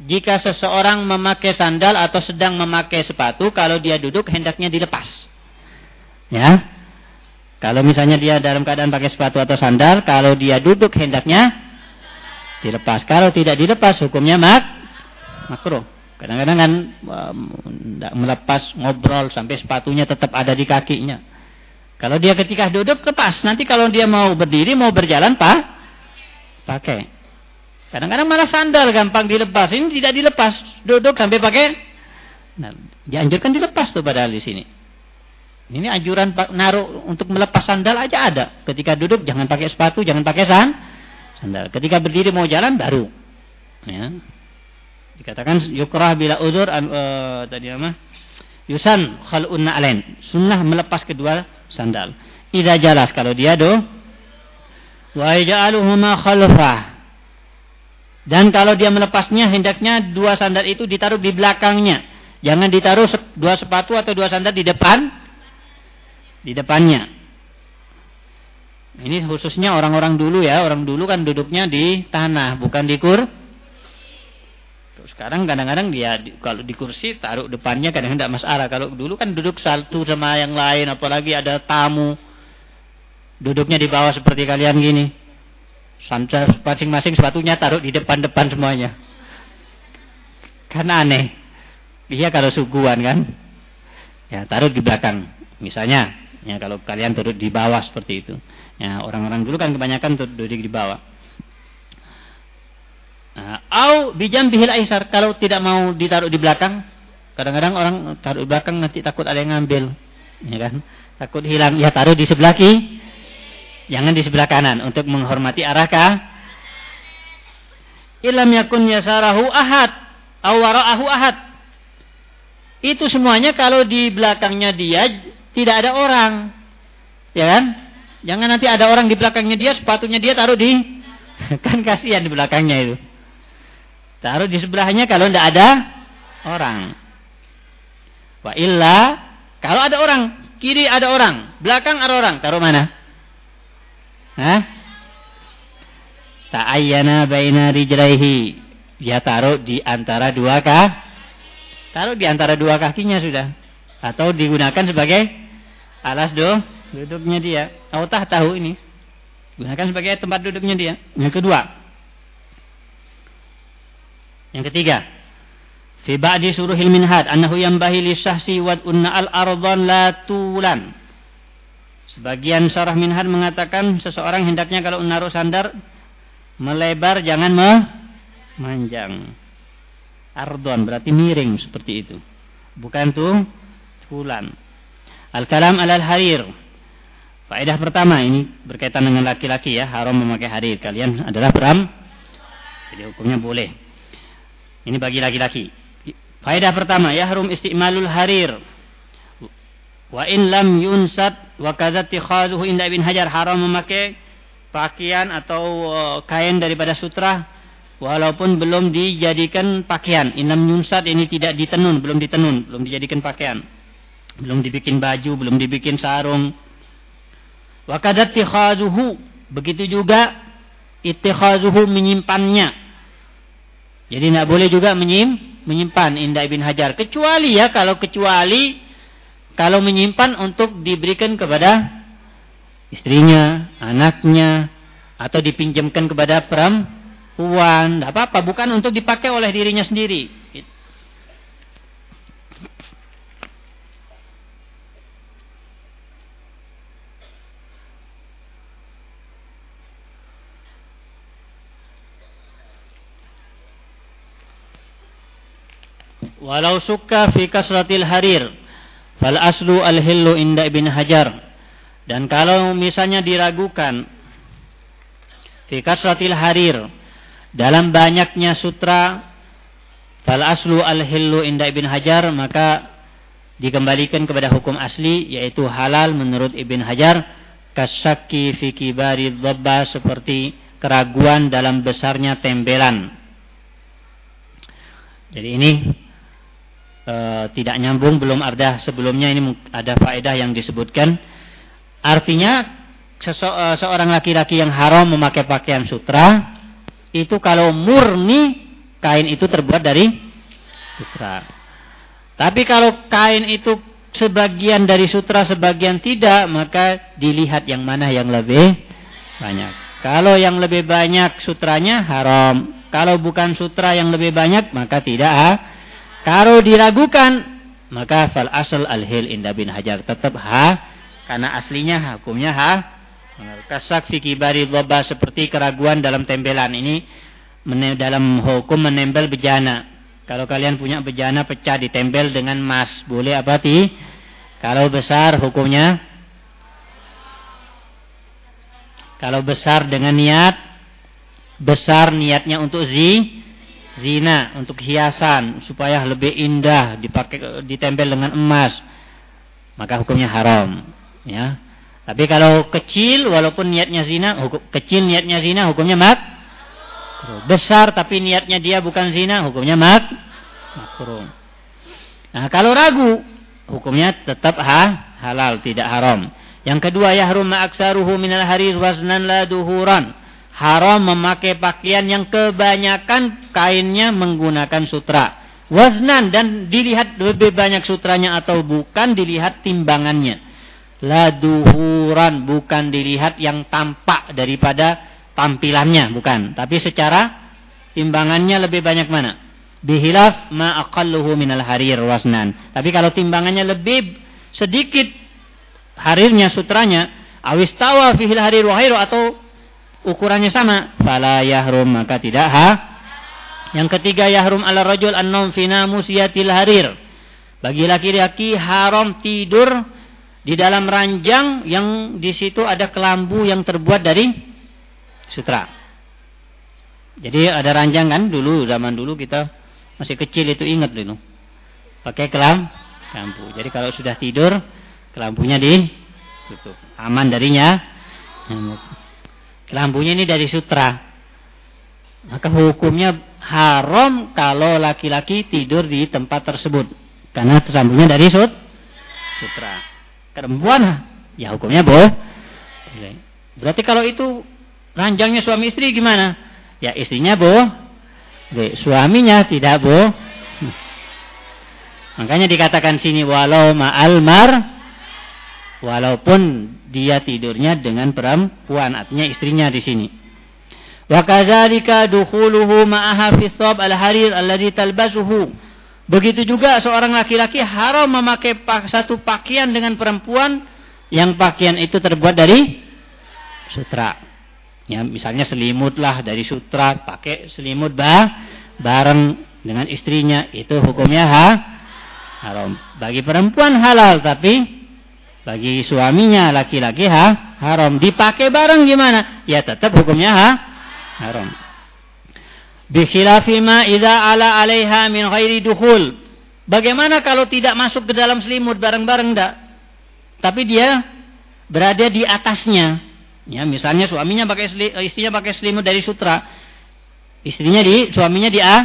jika seseorang memakai sandal atau sedang memakai sepatu, kalau dia duduk hendaknya dilepas. Ya. Kalau misalnya dia dalam keadaan pakai sepatu atau sandal, kalau dia duduk hendaknya dilepas. Kalau tidak dilepas hukumnya mak makruh. Kadang-kadang kan tidak melepas ngobrol sampai sepatunya tetap ada di kakinya. Kalau dia ketika duduk lepas, nanti kalau dia mau berdiri mau berjalan pak pakai. Kadang-kadang malah sandal gampang dilepas. Ini tidak dilepas. Duduk sampai pakai. Nah, dianjurkan dilepas tuh padahal di sini. Ini anjuran naruh untuk melepas sandal aja ada. Ketika duduk jangan pakai sepatu, jangan pakai san, sandal. Ketika berdiri mau jalan baru. Ya. Dikatakan yukrah bila uzur uh, tadi apa? Yusan khal'un na'lain. Sunnah melepas kedua sandal. Idza jalas kalau dia do wa yaj'aluhuma khalfah dan kalau dia melepasnya, hendaknya dua sandal itu ditaruh di belakangnya. Jangan ditaruh dua sepatu atau dua sandal di depan, di depannya. Ini khususnya orang-orang dulu ya, orang dulu kan duduknya di tanah, bukan di kur. Sekarang kadang-kadang dia kalau di kursi taruh depannya kadang-kadang tidak masalah. Kalau dulu kan duduk satu sama yang lain, apalagi ada tamu, duduknya di bawah seperti kalian gini. Masing-masing sepatunya taruh di depan-depan semuanya. Kan aneh. Iya kalau suguhan kan. Ya taruh di belakang. Misalnya, ya kalau kalian turut di bawah seperti itu. Ya orang-orang dulu kan kebanyakan duduk di bawah. Nah, au bijam bihil aisar kalau tidak mau ditaruh di belakang, kadang-kadang orang taruh di belakang nanti takut ada yang ngambil, ya kan? Takut hilang, ya taruh di sebelah kiri Jangan di sebelah kanan untuk menghormati arah kah? Ilam yakun yasarahu ahad awara'ahu ahad. Itu semuanya kalau di belakangnya dia tidak ada orang. Ya kan? Jangan nanti ada orang di belakangnya dia, sepatunya dia taruh di kan kasihan di belakangnya itu. Taruh di sebelahnya kalau tidak ada orang. Wa illa kalau ada orang, kiri ada orang, belakang ada orang, taruh mana? Hah? Ta'ayyana baina rijlaihi. Dia taruh di antara dua kah? Taruh di antara dua kakinya sudah. Atau digunakan sebagai alas do duduknya dia. Autah tahu ini. Gunakan sebagai tempat duduknya dia. Yang kedua. Yang ketiga. Fi ba'di suruhil minhad annahu yambahi li syahsi wa unna al ardan la tulan. Sebagian syarah minhad mengatakan seseorang hendaknya kalau menaruh sandar melebar jangan memanjang. Ardon berarti miring seperti itu. Bukan tuh tulan. Al-kalam alal harir. Faedah pertama ini berkaitan dengan laki-laki ya, haram memakai harir. Kalian adalah beram. Jadi hukumnya boleh. Ini bagi laki-laki. Faedah pertama, ya harum istimalul harir. Wa in lam yunsat wa kadzat tikhazuhu inda ibn Hajar haram memakai pakaian atau uh, kain daripada sutra walaupun belum dijadikan pakaian. Inam yunsat ini tidak ditenun, belum ditenun, belum dijadikan pakaian. Belum dibikin baju, belum dibikin sarung. Wa kadzat begitu juga ittikhazuhu menyimpannya. Jadi tidak boleh juga menyim, menyimpan indah ibn Hajar. Kecuali ya kalau kecuali kalau menyimpan untuk diberikan kepada istrinya, anaknya, atau dipinjamkan kepada perempuan, tidak apa-apa, bukan untuk dipakai oleh dirinya sendiri. Walau suka fi kasratil harir Fal aslu al hillu inda ibn Hajar. Dan kalau misalnya diragukan fi kasratil harir dalam banyaknya sutra fal aslu al hillu inda ibn Hajar maka dikembalikan kepada hukum asli yaitu halal menurut Ibn Hajar kasaki fi kibari dhabba seperti keraguan dalam besarnya tembelan. Jadi ini e, tidak nyambung belum ada. Sebelumnya ini ada faedah yang disebutkan. Artinya sese, e, seorang laki-laki yang haram memakai pakaian sutra itu kalau murni kain itu terbuat dari sutra. Tapi kalau kain itu sebagian dari sutra sebagian tidak maka dilihat yang mana yang lebih banyak. Kalau yang lebih banyak sutranya haram. Kalau bukan sutra yang lebih banyak maka tidak kalau diragukan, maka fal asal al-hil inda bin Hajar. Tetap ha, karena aslinya hukumnya ha. Kasak fi kibari seperti keraguan dalam tembelan. Ini dalam hukum menempel bejana. Kalau kalian punya bejana pecah ditempel dengan emas, boleh apa ti? Kalau besar hukumnya kalau besar dengan niat besar niatnya untuk zi zina untuk hiasan supaya lebih indah dipakai ditempel dengan emas maka hukumnya haram ya. Tapi kalau kecil walaupun niatnya zina hukum, kecil niatnya zina hukumnya mak besar tapi niatnya dia bukan zina hukumnya mak makruh. Nah kalau ragu hukumnya tetap ha, halal tidak haram. Yang kedua yahrum ma'aksaruhu minal harir waznan la duhuran haram memakai pakaian yang kebanyakan kainnya menggunakan sutra. Waznan dan dilihat lebih banyak sutranya atau bukan dilihat timbangannya. La duhuran bukan dilihat yang tampak daripada tampilannya bukan, tapi secara timbangannya lebih banyak mana? Bihilaf ma aqalluhu minal harir waznan. Tapi kalau timbangannya lebih sedikit harirnya sutranya, awistawa fihil harir wahiru atau ukurannya sama, fala yahrum maka tidak ha. Yang ketiga yahrum ala rajul an-naum fi namusiyatil harir. Bagi laki-laki haram tidur di dalam ranjang yang di situ ada kelambu yang terbuat dari sutra. Jadi ada ranjang kan dulu zaman dulu kita masih kecil itu ingat dulu. Pakai kelam kelambu. Jadi kalau sudah tidur kelambunya ditutup. Aman darinya Lampunya ini dari sutra. Maka hukumnya haram kalau laki-laki tidur di tempat tersebut. Karena lampunya dari sut, sutra. Perempuan, ya hukumnya boh. Berarti kalau itu ranjangnya suami istri gimana? Ya istrinya boh. Suaminya tidak boh. Makanya dikatakan sini walau ma'al mar walaupun dia tidurnya dengan perempuan artinya istrinya di sini. Wa kadzalika dukhuluhu ma'aha fi al-harir alladhi talbasuhu. Begitu juga seorang laki-laki haram memakai satu pakaian dengan perempuan yang pakaian itu terbuat dari sutra. Ya, misalnya selimut lah dari sutra, pakai selimut bah bareng dengan istrinya, itu hukumnya ha haram. Bagi perempuan halal, tapi bagi suaminya laki-laki ha haram. Dipakai bareng gimana? Ya tetap hukumnya ha haram. Bikhilafi ma idza ala 'alaiha min ghairi dukhul. Bagaimana kalau tidak masuk ke dalam selimut bareng-bareng enggak? Tapi dia berada di atasnya. Ya, misalnya suaminya pakai istrinya pakai selimut dari sutra. Istrinya di suaminya di a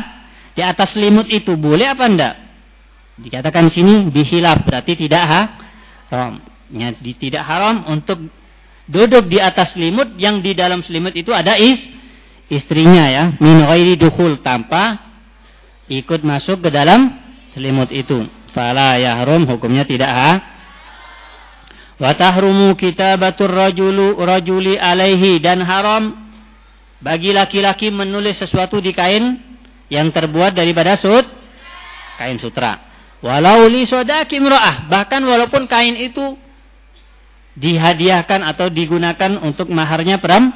di atas selimut itu boleh apa enggak? Dikatakan sini dihilaf berarti tidak ha. Ya, di, tidak haram untuk duduk di atas selimut yang di dalam selimut itu ada is istrinya ya min ghairi dukhul tanpa ikut masuk ke dalam selimut itu. Fala yahrum hukumnya tidak ha Wa tahrumu kitabatur rajulu rajuli alaihi dan haram bagi laki-laki menulis sesuatu di kain yang terbuat daripada sut kain sutra. Walau li sodaki mra'ah, bahkan walaupun kain itu dihadiahkan atau digunakan untuk maharnya peram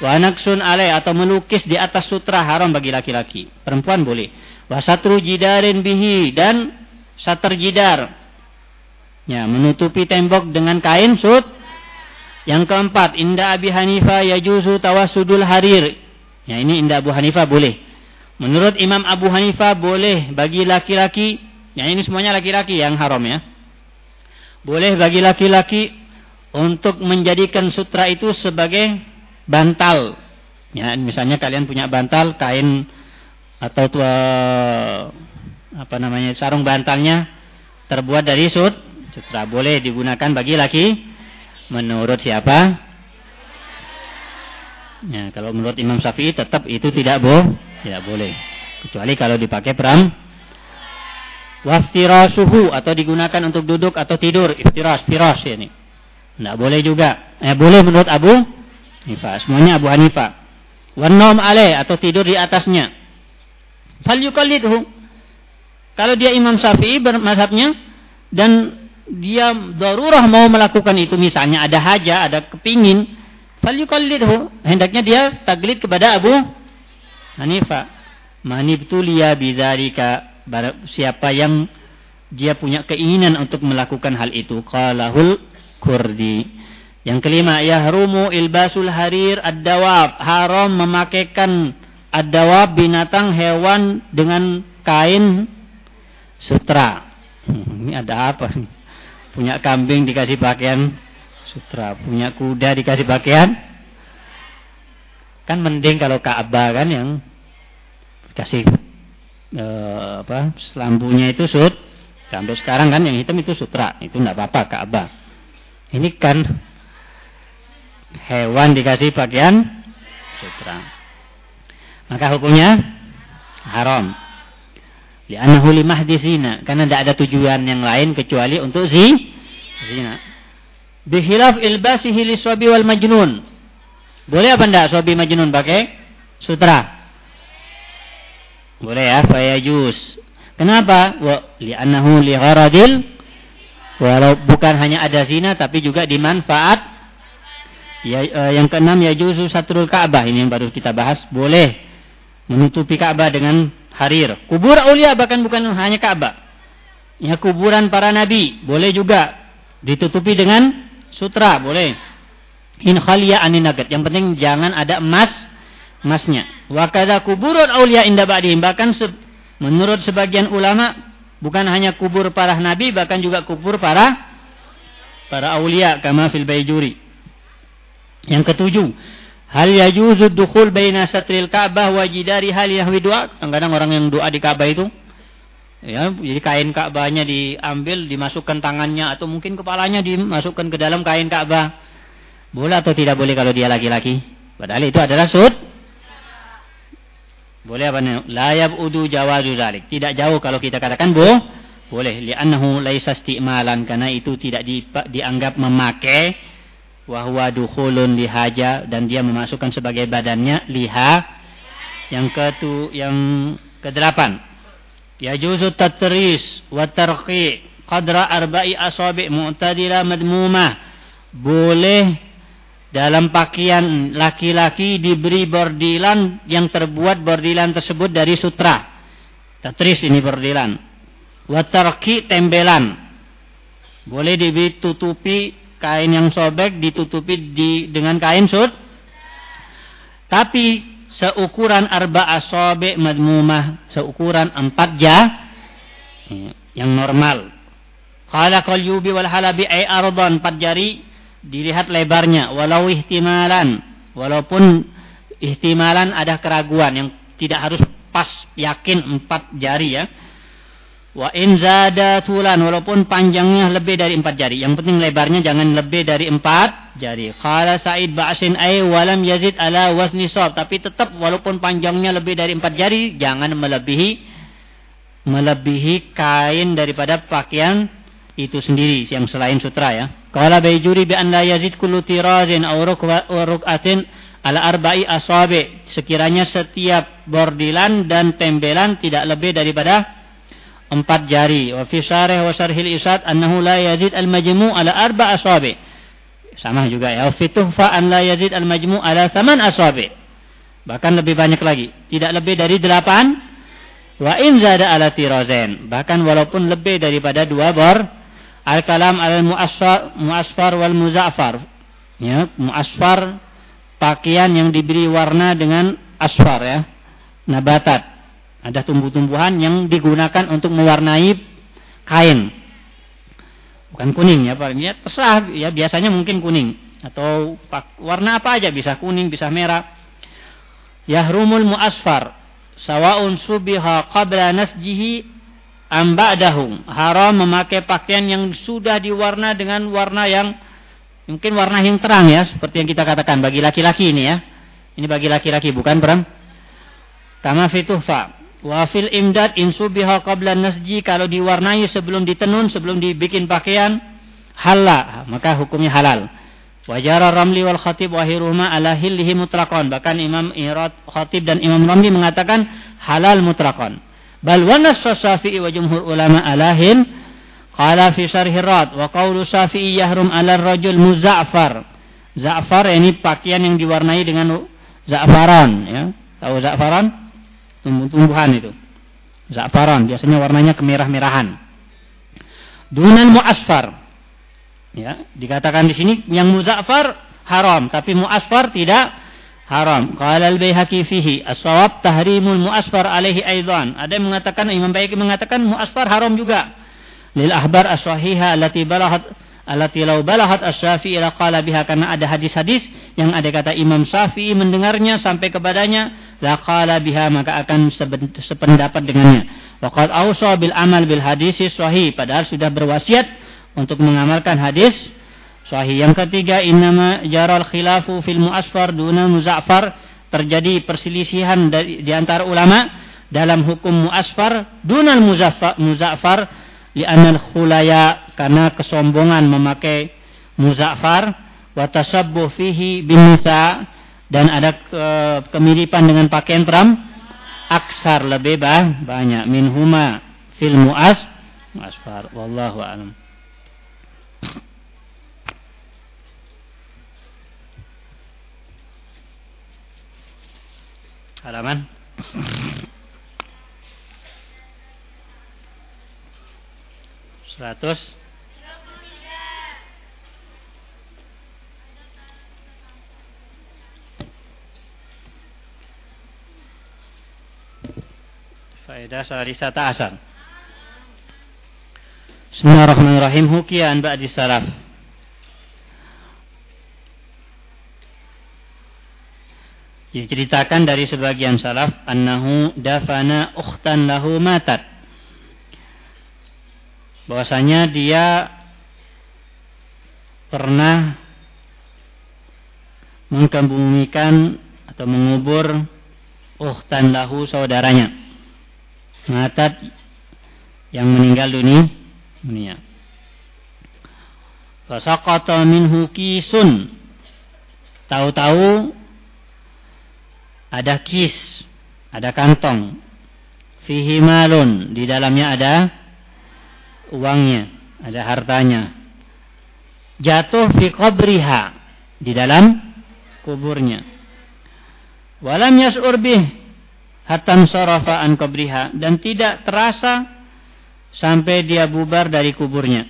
wa naksun alai atau melukis di atas sutra haram bagi laki-laki. Perempuan boleh. Wa satru jidarin bihi dan satar jidar Ya, menutupi tembok dengan kain sut. Yang keempat, indah Abi Hanifah yajuzu tawasudul harir. Ya, ini indah Abu Hanifah boleh. Menurut Imam Abu Hanifah boleh bagi laki-laki, ya ini semuanya laki-laki yang haram ya. Boleh bagi laki-laki untuk menjadikan sutra itu sebagai bantal. Ya, misalnya kalian punya bantal kain atau tua, apa namanya sarung bantalnya terbuat dari sut Sutra boleh digunakan bagi laki menurut siapa? Ya, kalau menurut Imam Syafi'i tetap itu tidak boh, tidak boleh. Kecuali kalau dipakai peram waftirasuhu atau digunakan untuk duduk atau tidur, iftiras, firas ya ini. Tidak boleh juga. Eh, boleh menurut Abu Hanifah. Semuanya Abu Hanifah. Wanom ale atau tidur di atasnya. Fal yukallidhu. Kalau dia Imam Syafi'i bermazhabnya dan dia darurah mau melakukan itu misalnya ada haja, ada kepingin, falyukallidhu. Hendaknya dia taglid kepada Abu Hanifah. Manibtuliya bidzalika siapa yang dia punya keinginan untuk melakukan hal itu. Qalahul Kurdi. Yang kelima, yahrumu ilbasul harir ad-dawab. Haram memakaikan ad-dawab binatang hewan dengan kain sutra. Hmm, ini ada apa? Punya kambing dikasih pakaian sutra. Punya kuda dikasih pakaian. Kan mending kalau Ka'bah kan yang dikasih eh, apa lampunya itu sut. Sampai sekarang kan yang hitam itu sutra. Itu enggak apa-apa Ka'bah. Ini kan hewan dikasih pakaian sutra. Maka hukumnya haram. Li'annahu limahdi zina. Karena tidak ada tujuan yang lain kecuali untuk si zina. Bihilaf ilbasihi wal majnun. Boleh apa enggak swabi majnun pakai sutra? Boleh ya, fayajus. Kenapa? Wa li'annahu li gharadil walau bukan hanya ada zina tapi juga dimanfaat ya, uh, yang keenam ya juzu satrul Ka'bah ini yang baru kita bahas boleh menutupi Ka'bah dengan harir. Kubur aulia bahkan bukan hanya Ka'bah. Ya kuburan para nabi boleh juga ditutupi dengan sutra boleh. In khaliya aninagat. Yang penting jangan ada emas emasnya. Wa kadza kuburun aulia inda ba'dihim bahkan menurut sebagian ulama bukan hanya kubur para nabi bahkan juga kubur para para aulia kama fil bayjuri. Yang ketujuh, Hal yajuzu dukhul baina satril Ka'bah wa jidari hal yahwi doa. Kadang-kadang orang yang doa di Ka'bah itu ya jadi kain Ka'bahnya diambil, dimasukkan tangannya atau mungkin kepalanya dimasukkan ke dalam kain Ka'bah. Boleh atau tidak boleh kalau dia laki-laki? Padahal itu adalah sud. Boleh apa nih? Layab udu jawazu zalik. Tidak jauh kalau kita katakan bo boleh. Li'annahu laisa isti'malan. Karena itu tidak di, dianggap memakai wahwa dukhulun lihaja dan dia memasukkan sebagai badannya liha. Yang ketu yang kedelapan. Ya juzu tatris wa tarqi qadra arba'i asabi mu'tadila madmumah. Boleh dalam pakaian laki-laki diberi bordilan yang terbuat bordilan tersebut dari sutra tatris ini bordilan Watarki tembelan. Boleh ditutupi kain yang sobek ditutupi di dengan kain sud. Tapi seukuran arba asobe madmumah, seukuran empat ja yang normal. Kala yubi wal halabi ay ardan empat jari dilihat lebarnya walau ihtimalan walaupun ihtimalan ada keraguan yang tidak harus pas yakin empat jari ya Wa in zada tulan walaupun panjangnya lebih dari empat jari. Yang penting lebarnya jangan lebih dari empat jari. Qala Sa'id ba'sin ay walam yazid ala wazni sab. Tapi tetap walaupun panjangnya lebih dari empat jari, jangan melebihi melebihi kain daripada pakaian itu sendiri yang selain sutra ya. Qala bayjuri bi an la yazid kullu tirazin aw ruk'atin ala arba'i asabi. Sekiranya setiap bordilan dan tembelan tidak lebih daripada empat jari. Wa fi syarih wa syarhil isad annahu la yazid al majmu' ala arba asabi. Sama juga ya. Fi tuhfa an la yazid al majmu' ala saman asabi. Bahkan lebih banyak lagi. Tidak lebih dari delapan. Wa in zada ala tirazen. Bahkan walaupun lebih daripada dua bor. Al kalam al muasfar, muasfar wal muza'far. Ya, muasfar pakaian yang diberi warna dengan asfar ya. Nabatat ada tumbuh-tumbuhan yang digunakan untuk mewarnai kain. Bukan kuning ya, Pak. Ya, terserah ya, biasanya mungkin kuning atau warna apa aja bisa kuning, bisa merah. Yahrumul muasfar sawaun subiha qabla nasjihi am ba'dahu. Haram memakai pakaian yang sudah diwarna dengan warna yang mungkin warna yang terang ya, seperti yang kita katakan bagi laki-laki ini ya. Ini bagi laki-laki bukan perang. Kama fituhfa Wafil imdad insubiha qabla nasji kalau diwarnai sebelum ditenun, sebelum dibikin pakaian halal, maka hukumnya halal. Wajara Ramli wal Khatib wahiruma ala hillihi mutlaqan. Bahkan Imam Irad Khatib dan Imam Ramli mengatakan halal mutlaqan. Bal wa Syafi'i wa jumhur ulama ala hil qala fi syarh wa qawlu Syafi'i yahrum ala rajul muza'far. Za'far ini pakaian yang diwarnai dengan za'faran ya. Tahu za'faran? tumbuh-tumbuhan itu. Za'faran biasanya warnanya kemerah-merahan. Dunan mu'asfar. Ya, dikatakan di sini yang muza'far haram, tapi mu'asfar tidak haram. Qala al-Baihaqi fihi as-shawab tahrimul mu'asfar alaihi aidan. Ada yang mengatakan Imam Baihaqi mengatakan mu'asfar haram juga. Lil ahbar as-sahiha allati balahat allati law balahat asy-Syafi'i qala biha karena ada hadis-hadis yang ada kata Imam Syafi'i mendengarnya sampai kepadanya laqala biha maka akan sependapat dengannya. Waqad awsa bil amal bil hadis sahih padahal sudah berwasiat untuk mengamalkan hadis sahih. Yang ketiga innama jaral khilafu fil muasfar duna muza'far terjadi perselisihan dari, di antara ulama dalam hukum muasfar dunal muza'far li'anal khulaya karena kesombongan memakai muza'far wa tasabbuh fihi bin nisa' dan ada ke, kemiripan dengan pakaian peram aksar lebih bah, banyak. Minhuma fil muas asfar wallahu alam halaman seratus Faedah salisata asal. Bismillahirrahmanirrahim. Hukian ba'di salaf. Diceritakan dari sebagian salaf annahu dafana ukhtan lahu matat. Bahwasanya dia pernah mengkambumikan atau mengubur ukhtan lahu saudaranya. Matat yang meninggal dunia. dunia. Fasaqata minhu kisun. Tahu-tahu ada kis, ada kantong. Fihi malun, di dalamnya ada uangnya, ada hartanya. Jatuh fi qabriha, di dalam kuburnya. Walam yas'ur bih hatta sarafa an qabriha dan tidak terasa sampai dia bubar dari kuburnya.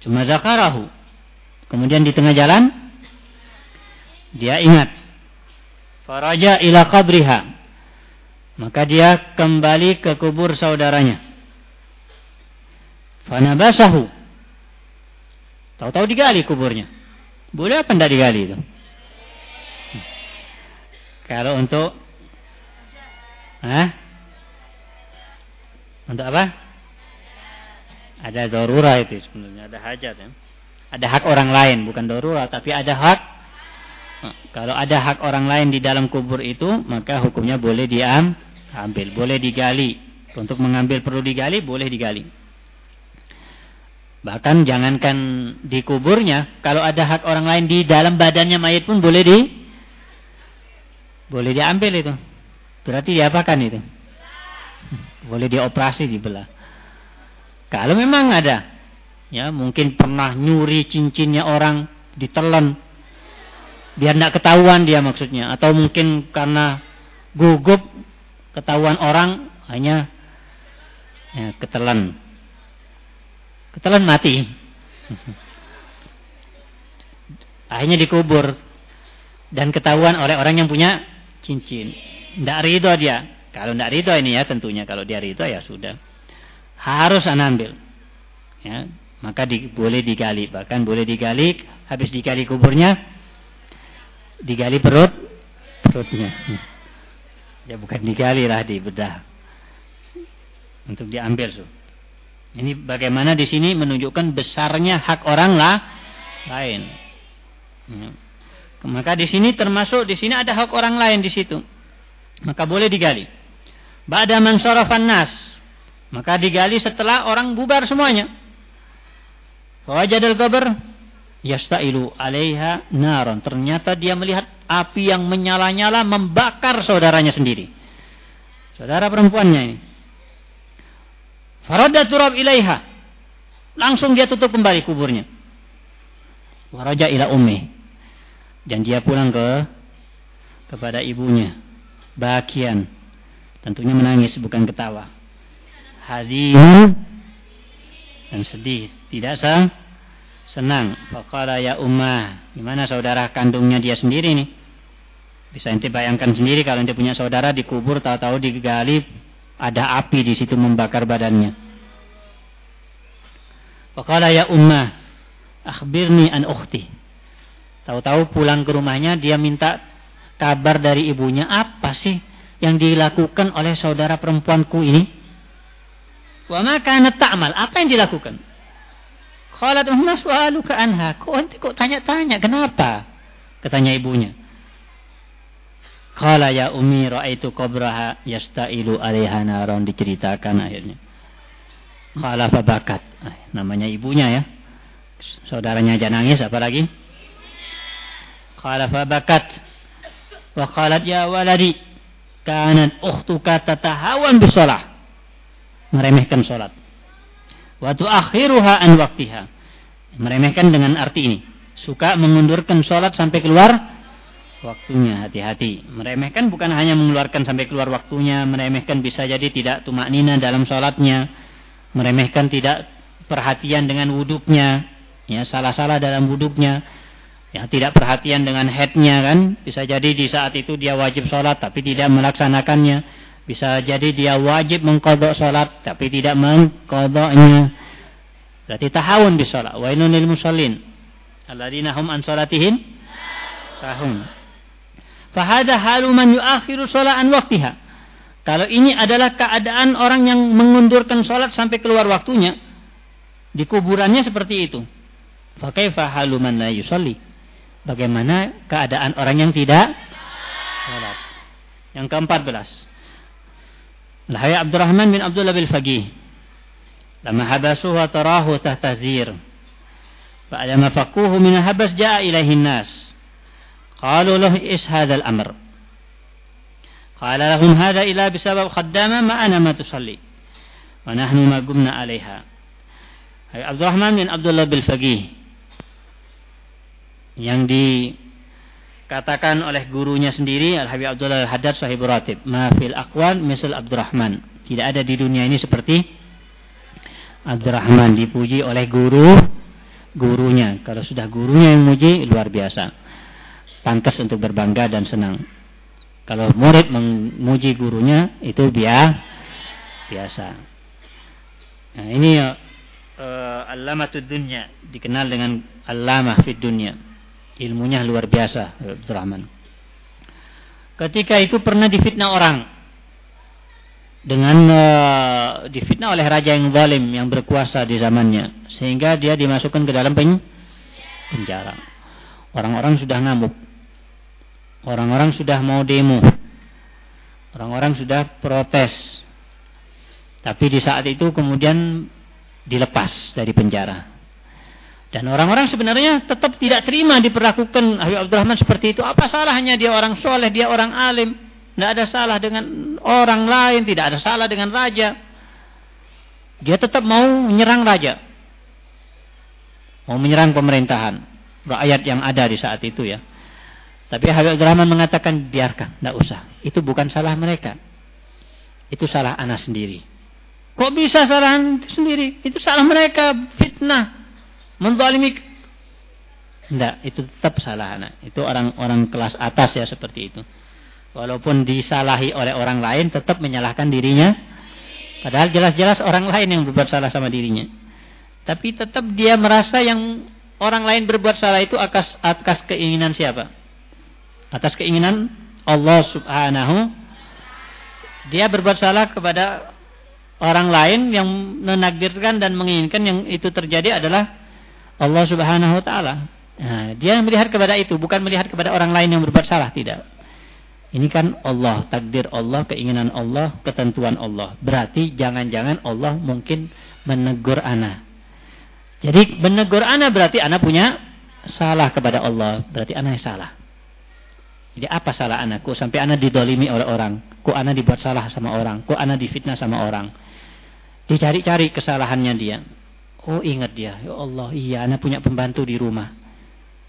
Cuma zakarahu. Kemudian di tengah jalan dia ingat. Faraja ila qabriha. Maka dia kembali ke kubur saudaranya. Fanabasahu. Tahu-tahu digali kuburnya. Boleh apa tidak digali itu? Kalau untuk Hah? Untuk apa? Ada dorura itu sebenarnya, ada hajat ya. Ada hak orang lain, bukan dorura, tapi ada hak. Kalau ada hak orang lain di dalam kubur itu, maka hukumnya boleh diambil, boleh digali. Untuk mengambil perlu digali, boleh digali. Bahkan jangankan di kuburnya, kalau ada hak orang lain di dalam badannya mayat pun boleh di boleh diambil itu. Berarti diapakan itu? Boleh dioperasi dibelah. Kalau memang ada, ya mungkin pernah nyuri cincinnya orang, ditelan, biar tidak ketahuan dia maksudnya, atau mungkin karena gugup ketahuan orang hanya ya, ketelan, ketelan mati, akhirnya dikubur dan ketahuan oleh orang yang punya cincin. Tidak ridho dia. Kalau tidak ridho ini ya tentunya. Kalau dia ridho ya sudah. Harus ambil. Ya, maka di, boleh digali. Bahkan boleh digali. Habis digali kuburnya. Digali perut. Perutnya. Ya bukan digali lah di bedah. Untuk diambil. So. Ini bagaimana di sini menunjukkan besarnya hak orang lah lain. Ya. Maka di sini termasuk di sini ada hak orang lain di situ maka boleh digali. Ba'da man nas, maka digali setelah orang bubar semuanya. Fawajadal qabr yastailu 'alaiha naron. Ternyata dia melihat api yang menyala-nyala membakar saudaranya sendiri. Saudara perempuannya ini. Faradda turab ilaiha. Langsung dia tutup kembali kuburnya. Waraja ila ummi. Dan dia pulang ke kepada ibunya bahagian. Tentunya menangis bukan ketawa. Hazin dan sedih, tidak sah, senang. Faqala ya ummah, gimana saudara kandungnya dia sendiri nih? Bisa ente bayangkan sendiri kalau ente punya saudara dikubur tahu-tahu digali ada api di situ membakar badannya. Faqala ya ummah, akhbirni an ukhti. Tahu-tahu pulang ke rumahnya dia minta kabar dari ibunya apa sih yang dilakukan oleh saudara perempuanku ini? Wa ma kanat ta'mal? Apa yang dilakukan? Qalat umma su'aluka anha. Kok ente kok tanya-tanya kenapa? Katanya ibunya. Qala ya ummi ra'aitu qabraha yasta'ilu 'alaiha naron diceritakan akhirnya. Qala fabakat. Namanya ibunya ya. Saudaranya aja nangis apalagi? Qala fabakat. Wa qalat ya waladi kanat ukhtuka tatahawan bisalah. Meremehkan salat. Wa tuakhiruha an waktiha. Meremehkan dengan arti ini. Suka mengundurkan salat sampai keluar waktunya. Hati-hati. Meremehkan bukan hanya mengeluarkan sampai keluar waktunya. Meremehkan bisa jadi tidak tumak nina dalam salatnya. Meremehkan tidak perhatian dengan wuduknya. Ya, salah-salah dalam wuduknya ya tidak perhatian dengan headnya kan bisa jadi di saat itu dia wajib sholat tapi tidak melaksanakannya bisa jadi dia wajib mengkodok sholat tapi tidak mengkodoknya. Berarti tahawun di sholat wa inunil musallin. Alladzina hum an sholatihim sahun. Fahada halu man yuakhiru sholat waktiha. Kalau ini adalah keadaan orang yang mengundurkan sholat sampai keluar waktunya di kuburannya seperti itu. Fakaifa halu man la yusalli? Bagaimana keadaan orang yang tidak sholat. Yang keempat belas. الحي عبد الرحمن بن عبد الله بالفقيه. لما حبسوه تراه تحت زير. فلما فكوه من الحبس جاء إليه الناس. قالوا له إيش هذا الأمر؟ قال لهم هذا إلا بسبب خدامة ما أنا ما تصلي. ونحن ما قمنا عليها. عبد الرحمن بن عبد الله بالفقيه. yang di dikatakan oleh gurunya sendiri Al Habib Abdullah Al Haddad Sahib Ratib ma fil aqwan misal Abdurrahman. Tidak ada di dunia ini seperti Abdurrahman dipuji oleh guru gurunya. Kalau sudah gurunya yang muji luar biasa. Pantas untuk berbangga dan senang. Kalau murid memuji gurunya itu biasa. Nah ini uh, Allamatud Dunya dikenal dengan Allamah fid Dunya. Ilmunya luar biasa Abdurrahman. Ketika itu pernah difitnah orang dengan uh, difitnah oleh raja yang zalim yang berkuasa di zamannya sehingga dia dimasukkan ke dalam pen penjara. Orang-orang sudah ngamuk. Orang-orang sudah mau demo. Orang-orang sudah protes. Tapi di saat itu kemudian dilepas dari penjara. Dan orang-orang sebenarnya tetap tidak terima diperlakukan Habib Abdurrahman seperti itu. Apa salahnya dia orang soleh, dia orang alim. Tidak ada salah dengan orang lain, tidak ada salah dengan raja. Dia tetap mau menyerang raja. Mau menyerang pemerintahan. Rakyat yang ada di saat itu ya. Tapi Habib Abdurrahman mengatakan biarkan, tidak usah. Itu bukan salah mereka. Itu salah anak sendiri. Kok bisa salah sendiri? Itu salah mereka, fitnah, menzalimi. Tidak, itu tetap salah anak. Itu orang-orang kelas atas ya seperti itu. Walaupun disalahi oleh orang lain, tetap menyalahkan dirinya. Padahal jelas-jelas orang lain yang berbuat salah sama dirinya. Tapi tetap dia merasa yang orang lain berbuat salah itu atas, atas keinginan siapa? Atas keinginan Allah subhanahu. Dia berbuat salah kepada orang lain yang menakdirkan dan menginginkan yang itu terjadi adalah Allah Subhanahu wa taala. Nah, dia melihat kepada itu, bukan melihat kepada orang lain yang berbuat salah, tidak. Ini kan Allah, takdir Allah, keinginan Allah, ketentuan Allah. Berarti jangan-jangan Allah mungkin menegur ana. Jadi menegur ana berarti ana punya salah kepada Allah, berarti ana salah. Jadi apa salah anakku sampai anak didolimi oleh orang? Kok anak dibuat salah sama orang? Kok anak difitnah sama orang? Dicari-cari kesalahannya dia. Oh ingat dia, ya Allah, iya anak punya pembantu di rumah.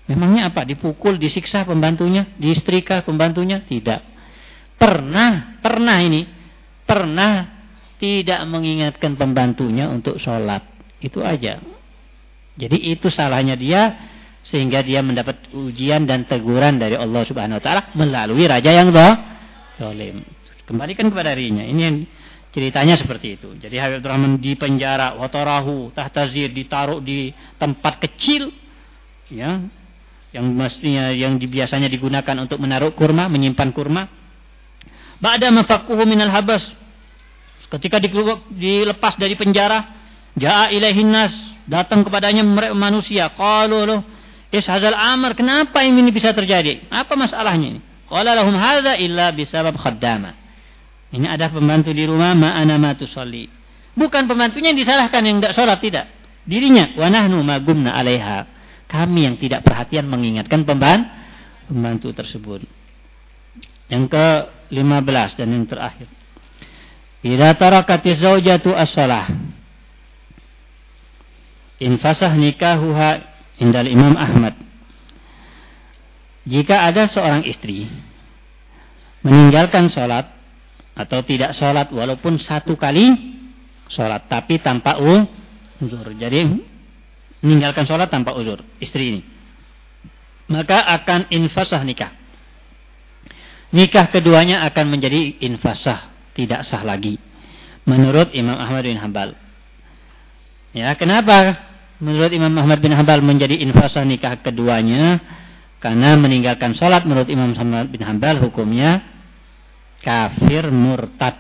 Memangnya apa? Dipukul, disiksa pembantunya, diistrika pembantunya? Tidak. Pernah, pernah ini, pernah tidak mengingatkan pembantunya untuk sholat. Itu aja. Jadi itu salahnya dia sehingga dia mendapat ujian dan teguran dari Allah Subhanahu wa taala melalui raja yang zalim. Kembalikan kepada dirinya. Ini yang Ceritanya seperti itu. Jadi Habib Abdurrahman di penjara, watarahu, tahtazir, ditaruh di tempat kecil, ya, yang mestinya yang biasanya digunakan untuk menaruh kurma, menyimpan kurma. Ba'da mafakuhu minal habas. Ketika dilepas dari penjara, ja'a ilaihin nas, datang kepadanya manusia. Qalu loh, is hazal amar, kenapa ini bisa terjadi? Apa masalahnya ini? Qala lahum hadza illa bisabab khaddama. Ini ada pembantu di rumah ma'ana ma tusalli. Bukan pembantunya yang disalahkan yang tidak sholat tidak. Dirinya wa nahnu magumna 'alaiha. Kami yang tidak perhatian mengingatkan pembantu pembantu tersebut. Yang ke-15 dan yang terakhir. Idza tarakati zaujatu as-shalah. Infasah nikahuha indal Imam Ahmad. Jika ada seorang istri meninggalkan sholat atau tidak sholat walaupun satu kali sholat tapi tanpa uzur. Jadi meninggalkan sholat tanpa uzur istri ini. Maka akan infasah nikah. Nikah keduanya akan menjadi infasah, tidak sah lagi. Menurut Imam Ahmad bin Hambal. Ya, kenapa menurut Imam Ahmad bin Hambal menjadi infasah nikah keduanya? Karena meninggalkan sholat menurut Imam Ahmad bin Hambal hukumnya kafir murtad.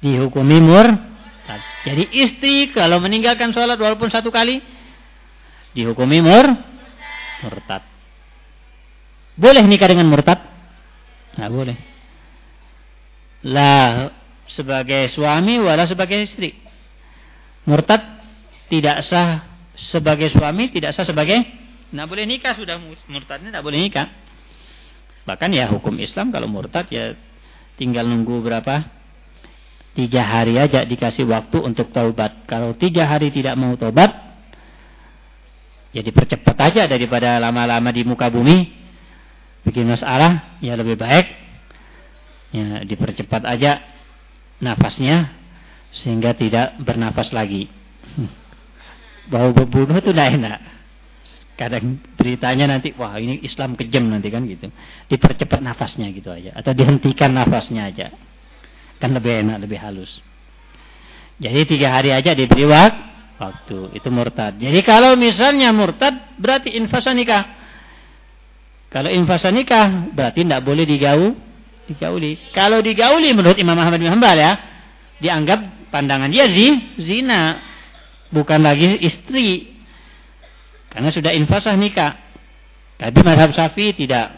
Dihukumi murtad. Jadi istri kalau meninggalkan sholat walaupun satu kali dihukumi mur murtad. Boleh nikah dengan murtad? Tidak boleh. Lah sebagai suami wala sebagai istri. Murtad tidak sah sebagai suami, tidak sah sebagai tidak boleh nikah sudah murtadnya tidak boleh nikah. Bahkan ya hukum Islam kalau murtad ya tinggal nunggu berapa? Tiga hari aja dikasih waktu untuk taubat. Kalau tiga hari tidak mau taubat, ya dipercepat aja daripada lama-lama di muka bumi. Bikin masalah, ya lebih baik. Ya dipercepat aja nafasnya sehingga tidak bernafas lagi. Bau membunuh itu tidak enak. Kadang beritanya nanti, wah ini Islam kejam nanti kan gitu. Dipercepat nafasnya gitu aja. Atau dihentikan nafasnya aja. Kan lebih enak, lebih halus. Jadi tiga hari aja diberi waktu. Itu murtad. Jadi kalau misalnya murtad, berarti infasa nikah. Kalau infasa nikah, berarti tidak boleh digaul, digauli. Kalau digauli menurut Imam Ahmad bin Hanbal ya, dianggap pandangan dia zina. Bukan lagi istri. Karena sudah infasah nikah. Tapi mazhab Syafi'i tidak.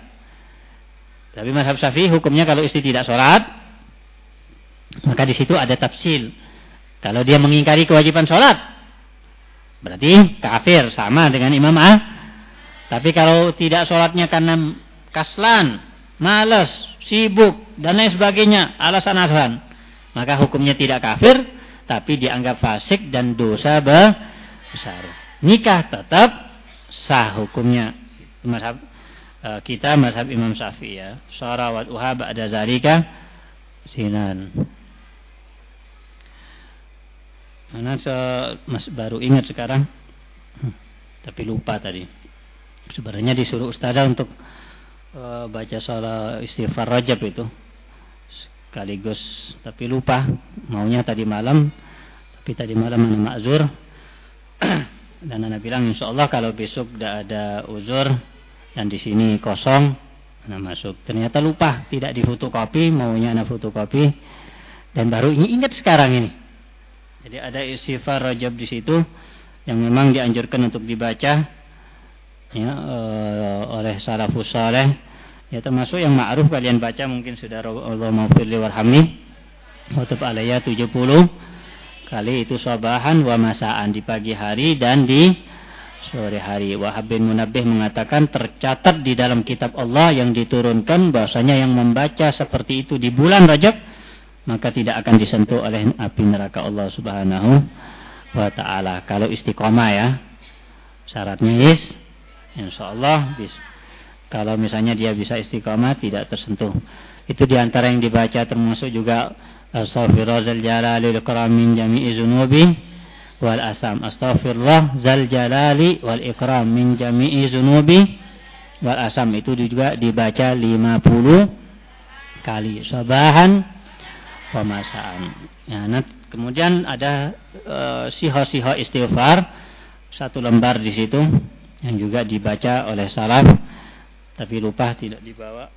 Tapi mazhab Syafi'i hukumnya kalau istri tidak sholat, maka di situ ada tafsil. Kalau dia mengingkari kewajiban sholat, berarti kafir sama dengan Imam Ah. Tapi kalau tidak sholatnya karena kaslan, malas, sibuk dan lain sebagainya, alasan-alasan, maka hukumnya tidak kafir, tapi dianggap fasik dan dosa besar. Nikah tetap sah hukumnya. Mazhab uh, kita mazhab Imam Syafi'i ya. Sarawat uha ba'da zalika sinan. Se mas baru ingat sekarang? Hmm, tapi lupa tadi. Sebenarnya disuruh ustazah untuk uh, baca soal istighfar rajab itu sekaligus. Tapi lupa maunya tadi malam. Tapi tadi malam mana makzur dan anak bilang insya Allah kalau besok tidak ada uzur dan di sini kosong anak masuk. Ternyata lupa tidak difotokopi maunya anak fotokopi. Dan baru ini ingat sekarang ini. Jadi ada istighfar rajab di situ yang memang dianjurkan untuk dibaca ya uh, oleh salafus saleh. Ya termasuk yang ma'ruf kalian baca mungkin sudah Allah maufirli warhamni. Watub alaiya 70 kali itu sobahan wa masaan di pagi hari dan di sore hari. Wahab bin Munabbih mengatakan tercatat di dalam kitab Allah yang diturunkan bahwasanya yang membaca seperti itu di bulan Rajab maka tidak akan disentuh oleh api neraka Allah Subhanahu wa taala. Kalau istiqomah ya. Syaratnya yes. Insyaallah bis. Kalau misalnya dia bisa istiqomah tidak tersentuh. Itu di antara yang dibaca termasuk juga Ikram min jami'i zunubi wal asam. Astaghfirullah zal jalali wal ikram min jami'i zunubi wal asam. Itu juga dibaca 50 kali. Sabahan pemasaan. Ya, nah, kemudian ada uh, siho-siho istighfar satu lembar di situ yang juga dibaca oleh salaf tapi lupa tidak dibawa.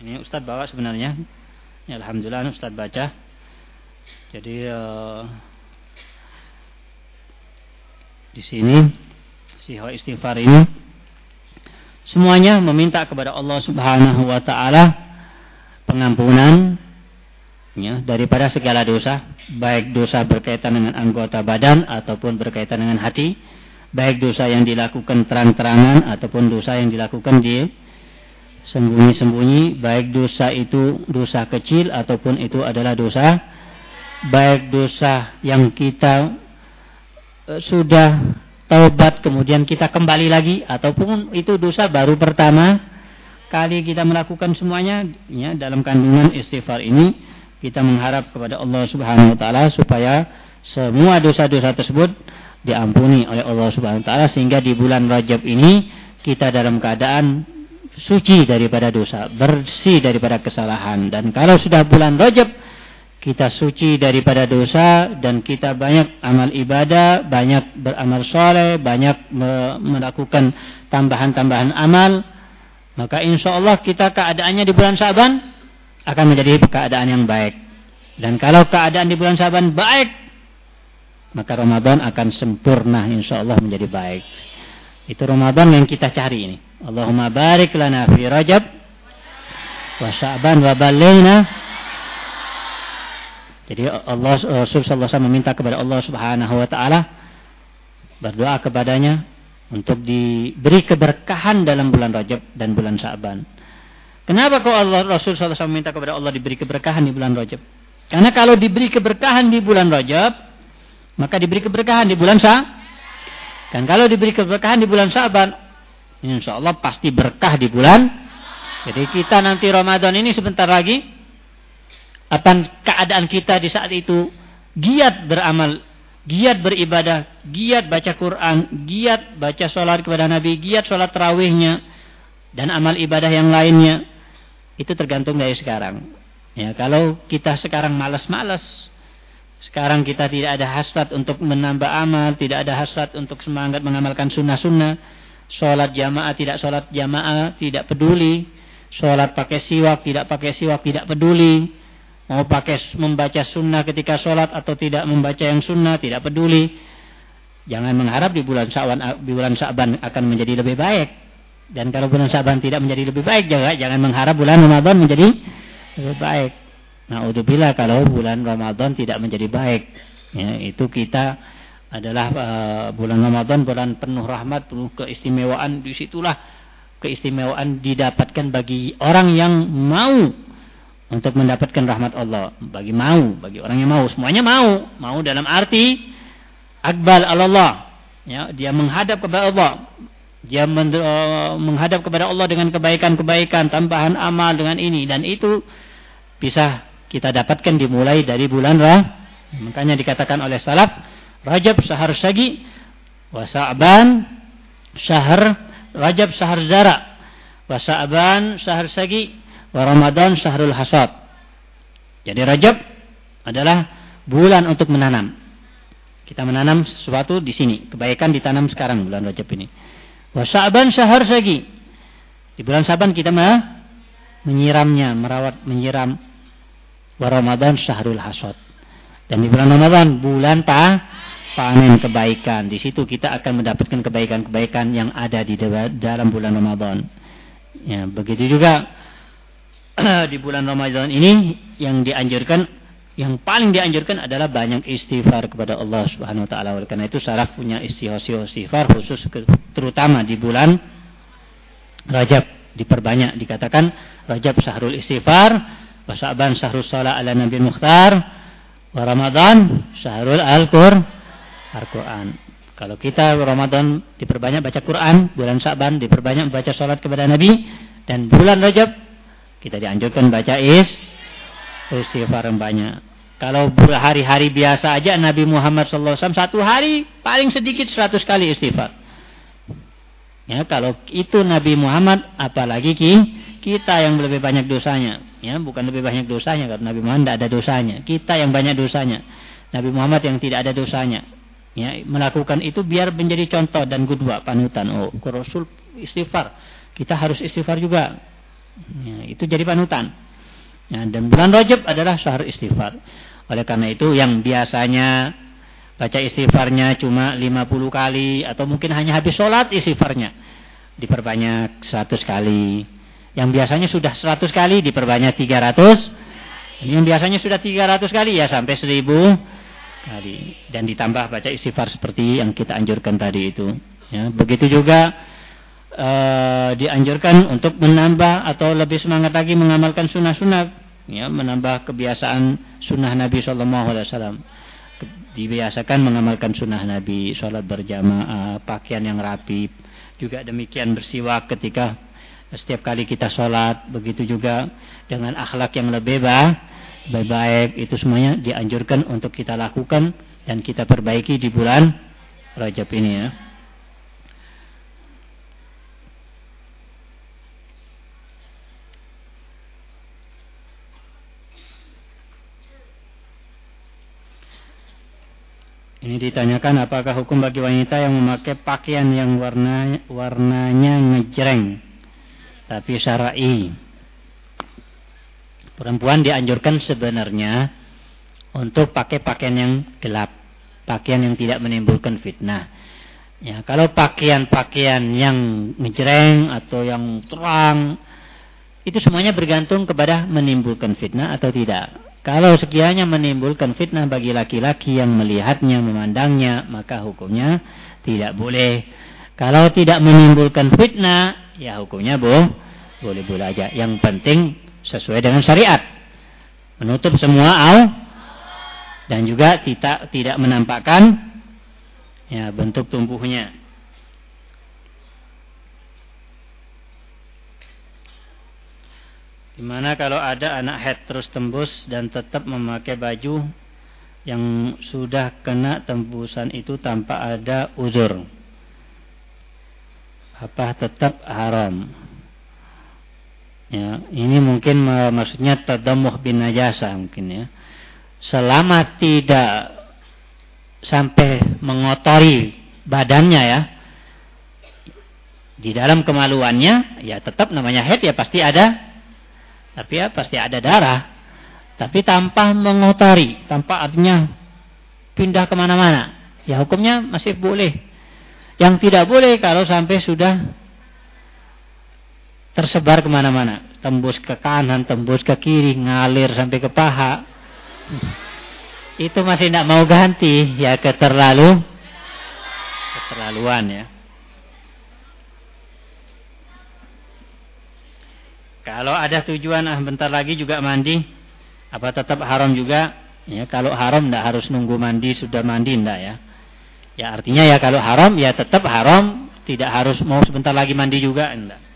Ini Ustadz bawa sebenarnya Ya, Alhamdulillah Ustaz baca. Jadi uh, di sini siho istighfar ini semuanya meminta kepada Allah Subhanahu wa taala pengampunan ya daripada segala dosa, baik dosa berkaitan dengan anggota badan ataupun berkaitan dengan hati, baik dosa yang dilakukan terang-terangan ataupun dosa yang dilakukan di sembunyi-sembunyi baik dosa itu dosa kecil ataupun itu adalah dosa baik dosa yang kita e, sudah taubat kemudian kita kembali lagi ataupun itu dosa baru pertama kali kita melakukan semuanya ya dalam kandungan istighfar ini kita mengharap kepada Allah Subhanahu wa taala supaya semua dosa-dosa tersebut diampuni oleh Allah Subhanahu wa taala sehingga di bulan Rajab ini kita dalam keadaan suci daripada dosa, bersih daripada kesalahan. Dan kalau sudah bulan Rajab, kita suci daripada dosa dan kita banyak amal ibadah, banyak beramal soleh, banyak melakukan tambahan-tambahan amal, maka insya Allah kita keadaannya di bulan Syaban akan menjadi keadaan yang baik. Dan kalau keadaan di bulan Syaban baik, maka Ramadan akan sempurna insya Allah menjadi baik. Itu Ramadan yang kita cari ini. Allahumma barik lana fi Rajab wa Sya'ban wa ballayna Jadi Allah Rasul sallallahu alaihi meminta kepada Allah Subhanahu wa taala berdoa kepadanya untuk diberi keberkahan dalam bulan Rajab dan bulan Sa'ban. Kenapa kok Allah Rasul SAW minta kepada Allah diberi keberkahan di bulan Rajab? Karena kalau diberi keberkahan di bulan Rajab, maka diberi keberkahan di bulan Sa. Dan kalau diberi keberkahan di bulan Sa'ban, insya Allah pasti berkah di bulan. Jadi kita nanti Ramadan ini sebentar lagi akan keadaan kita di saat itu giat beramal, giat beribadah, giat baca Quran, giat baca sholat kepada Nabi, giat sholat terawihnya, dan amal ibadah yang lainnya. Itu tergantung dari sekarang. Ya, kalau kita sekarang malas-malas, sekarang kita tidak ada hasrat untuk menambah amal, tidak ada hasrat untuk semangat mengamalkan sunnah-sunnah, sholat jamaah tidak sholat jamaah tidak peduli, sholat pakai siwak tidak pakai siwak tidak peduli, mau pakai membaca sunnah ketika sholat atau tidak membaca yang sunnah tidak peduli. Jangan mengharap di bulan Sa'ban di bulan Sa'ban akan menjadi lebih baik. Dan kalau bulan Sa'ban tidak menjadi lebih baik juga jangan mengharap bulan Ramadan menjadi lebih baik. Nah, bila kalau bulan Ramadan tidak menjadi baik, ya, itu kita adalah uh, bulan Ramadan bulan penuh rahmat, penuh keistimewaan. Di situlah keistimewaan didapatkan bagi orang yang mau untuk mendapatkan rahmat Allah. Bagi mau, bagi orang yang mau, semuanya mau. Mau dalam arti akbal Allah. Ya, dia menghadap kepada Allah. Dia uh, menghadap kepada Allah dengan kebaikan-kebaikan, tambahan amal dengan ini dan itu bisa kita dapatkan dimulai dari bulan Rah. Makanya dikatakan oleh salaf, Rajab sahar sagi, wa Sa'ban syahr Rajab sahar zara, wa Sa'ban sahar sagi, wa Ramadan syahrul hasad. Jadi Rajab adalah bulan untuk menanam. Kita menanam sesuatu di sini, kebaikan ditanam sekarang bulan Rajab ini. Wa Sa'ban syahr sagi. Di bulan Saban kita mah menyiramnya, merawat, menyiram wa Ramadan syahrul hasad. Dan di bulan Ramadan bulan pa, panen kebaikan. Di situ kita akan mendapatkan kebaikan-kebaikan yang ada di dalam bulan Ramadan. Ya, begitu juga di bulan Ramadan ini yang dianjurkan yang paling dianjurkan adalah banyak istighfar kepada Allah Subhanahu wa taala. Karena itu salaf punya istighfar khusus terutama di bulan Rajab diperbanyak dikatakan Rajab syahrul istighfar wa Sya'ban syahrul salat ala Nabi Mukhtar wa Ramadan syahrul Al-Qur'an Al-Qur'an kalau kita Ramadan diperbanyak baca Quran bulan Sya'ban diperbanyak baca salat kepada Nabi dan bulan Rajab kita dianjurkan baca is istighfar yang banyak kalau hari-hari biasa aja Nabi Muhammad SAW satu hari paling sedikit 100 kali istighfar Ya, kalau itu Nabi Muhammad, apalagi ki, kita yang lebih banyak dosanya. Ya, bukan lebih banyak dosanya karena Nabi Muhammad tidak ada dosanya. Kita yang banyak dosanya. Nabi Muhammad yang tidak ada dosanya. Ya, melakukan itu biar menjadi contoh dan gudwa panutan. Oh, Rasul istighfar. Kita harus istighfar juga. Ya, itu jadi panutan. Ya, dan bulan Rajab adalah syahr istighfar. Oleh karena itu yang biasanya baca istighfarnya cuma 50 kali atau mungkin hanya habis sholat istighfarnya diperbanyak 100 kali yang biasanya sudah 100 kali diperbanyak 300 yang biasanya sudah 300 kali ya sampai 1000 kali dan ditambah baca istighfar seperti yang kita anjurkan tadi itu ya. Begitu juga uh, dianjurkan untuk menambah atau lebih semangat lagi mengamalkan sunnah-sunnah ya. Menambah kebiasaan sunnah Nabi Shallallahu Alaihi Wasallam. Dibiasakan mengamalkan sunnah Nabi, sholat berjamaah, pakaian yang rapi, juga demikian bersiwak ketika setiap kali kita sholat, begitu juga dengan akhlak yang lebih baik, lebih baik, itu semuanya dianjurkan untuk kita lakukan dan kita perbaiki di bulan Rajab ini ya. Ini ditanyakan apakah hukum bagi wanita yang memakai pakaian yang warna warnanya ngejreng tapi syar'i. Perempuan dianjurkan sebenarnya untuk pakai pakaian yang gelap, pakaian yang tidak menimbulkan fitnah. Ya, kalau pakaian-pakaian yang ngejreng atau yang terang itu semuanya bergantung kepada menimbulkan fitnah atau tidak. Kalau sekiannya menimbulkan fitnah bagi laki-laki yang melihatnya, memandangnya, maka hukumnya tidak boleh. Kalau tidak menimbulkan fitnah, ya hukumnya boh, boleh-boleh aja. Yang penting sesuai dengan syariat. Menutup semua au dan juga tidak tidak menampakkan ya bentuk tumbuhnya. Di mana kalau ada anak head terus tembus dan tetap memakai baju yang sudah kena tembusan itu tanpa ada uzur. Apa tetap haram? Ya, ini mungkin maksudnya tadamuh bin najasa mungkin ya. Selama tidak sampai mengotori badannya ya. Di dalam kemaluannya ya tetap namanya head ya pasti ada tapi ya pasti ada darah. Tapi tanpa mengotori, tanpa artinya pindah ke mana-mana. Ya hukumnya masih boleh. Yang tidak boleh kalau sampai sudah tersebar ke mana-mana. Tembus ke kanan, tembus ke kiri, ngalir sampai ke paha. Itu masih tidak mau ganti. Ya keterlalu. Keterlaluan ya. Kalau ada tujuan ah bentar lagi juga mandi, apa tetap haram juga? Ya, kalau haram tidak harus nunggu mandi sudah mandi ndak ya? Ya artinya ya kalau haram ya tetap haram, tidak harus mau sebentar lagi mandi juga enggak.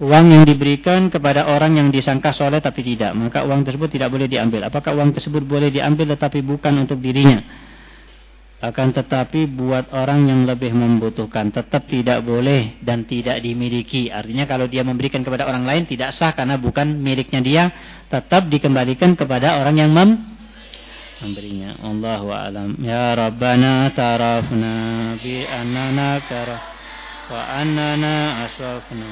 Uang yang diberikan kepada orang yang disangka soleh tapi tidak, maka uang tersebut tidak boleh diambil. Apakah uang tersebut boleh diambil tetapi bukan untuk dirinya? akan tetapi buat orang yang lebih membutuhkan tetap tidak boleh dan tidak dimiliki. Artinya kalau dia memberikan kepada orang lain tidak sah karena bukan miliknya dia, tetap dikembalikan kepada orang yang mem memberinya. Allahu a'lam. Ya Rabbana tarafna bi annana wa annana aswafna.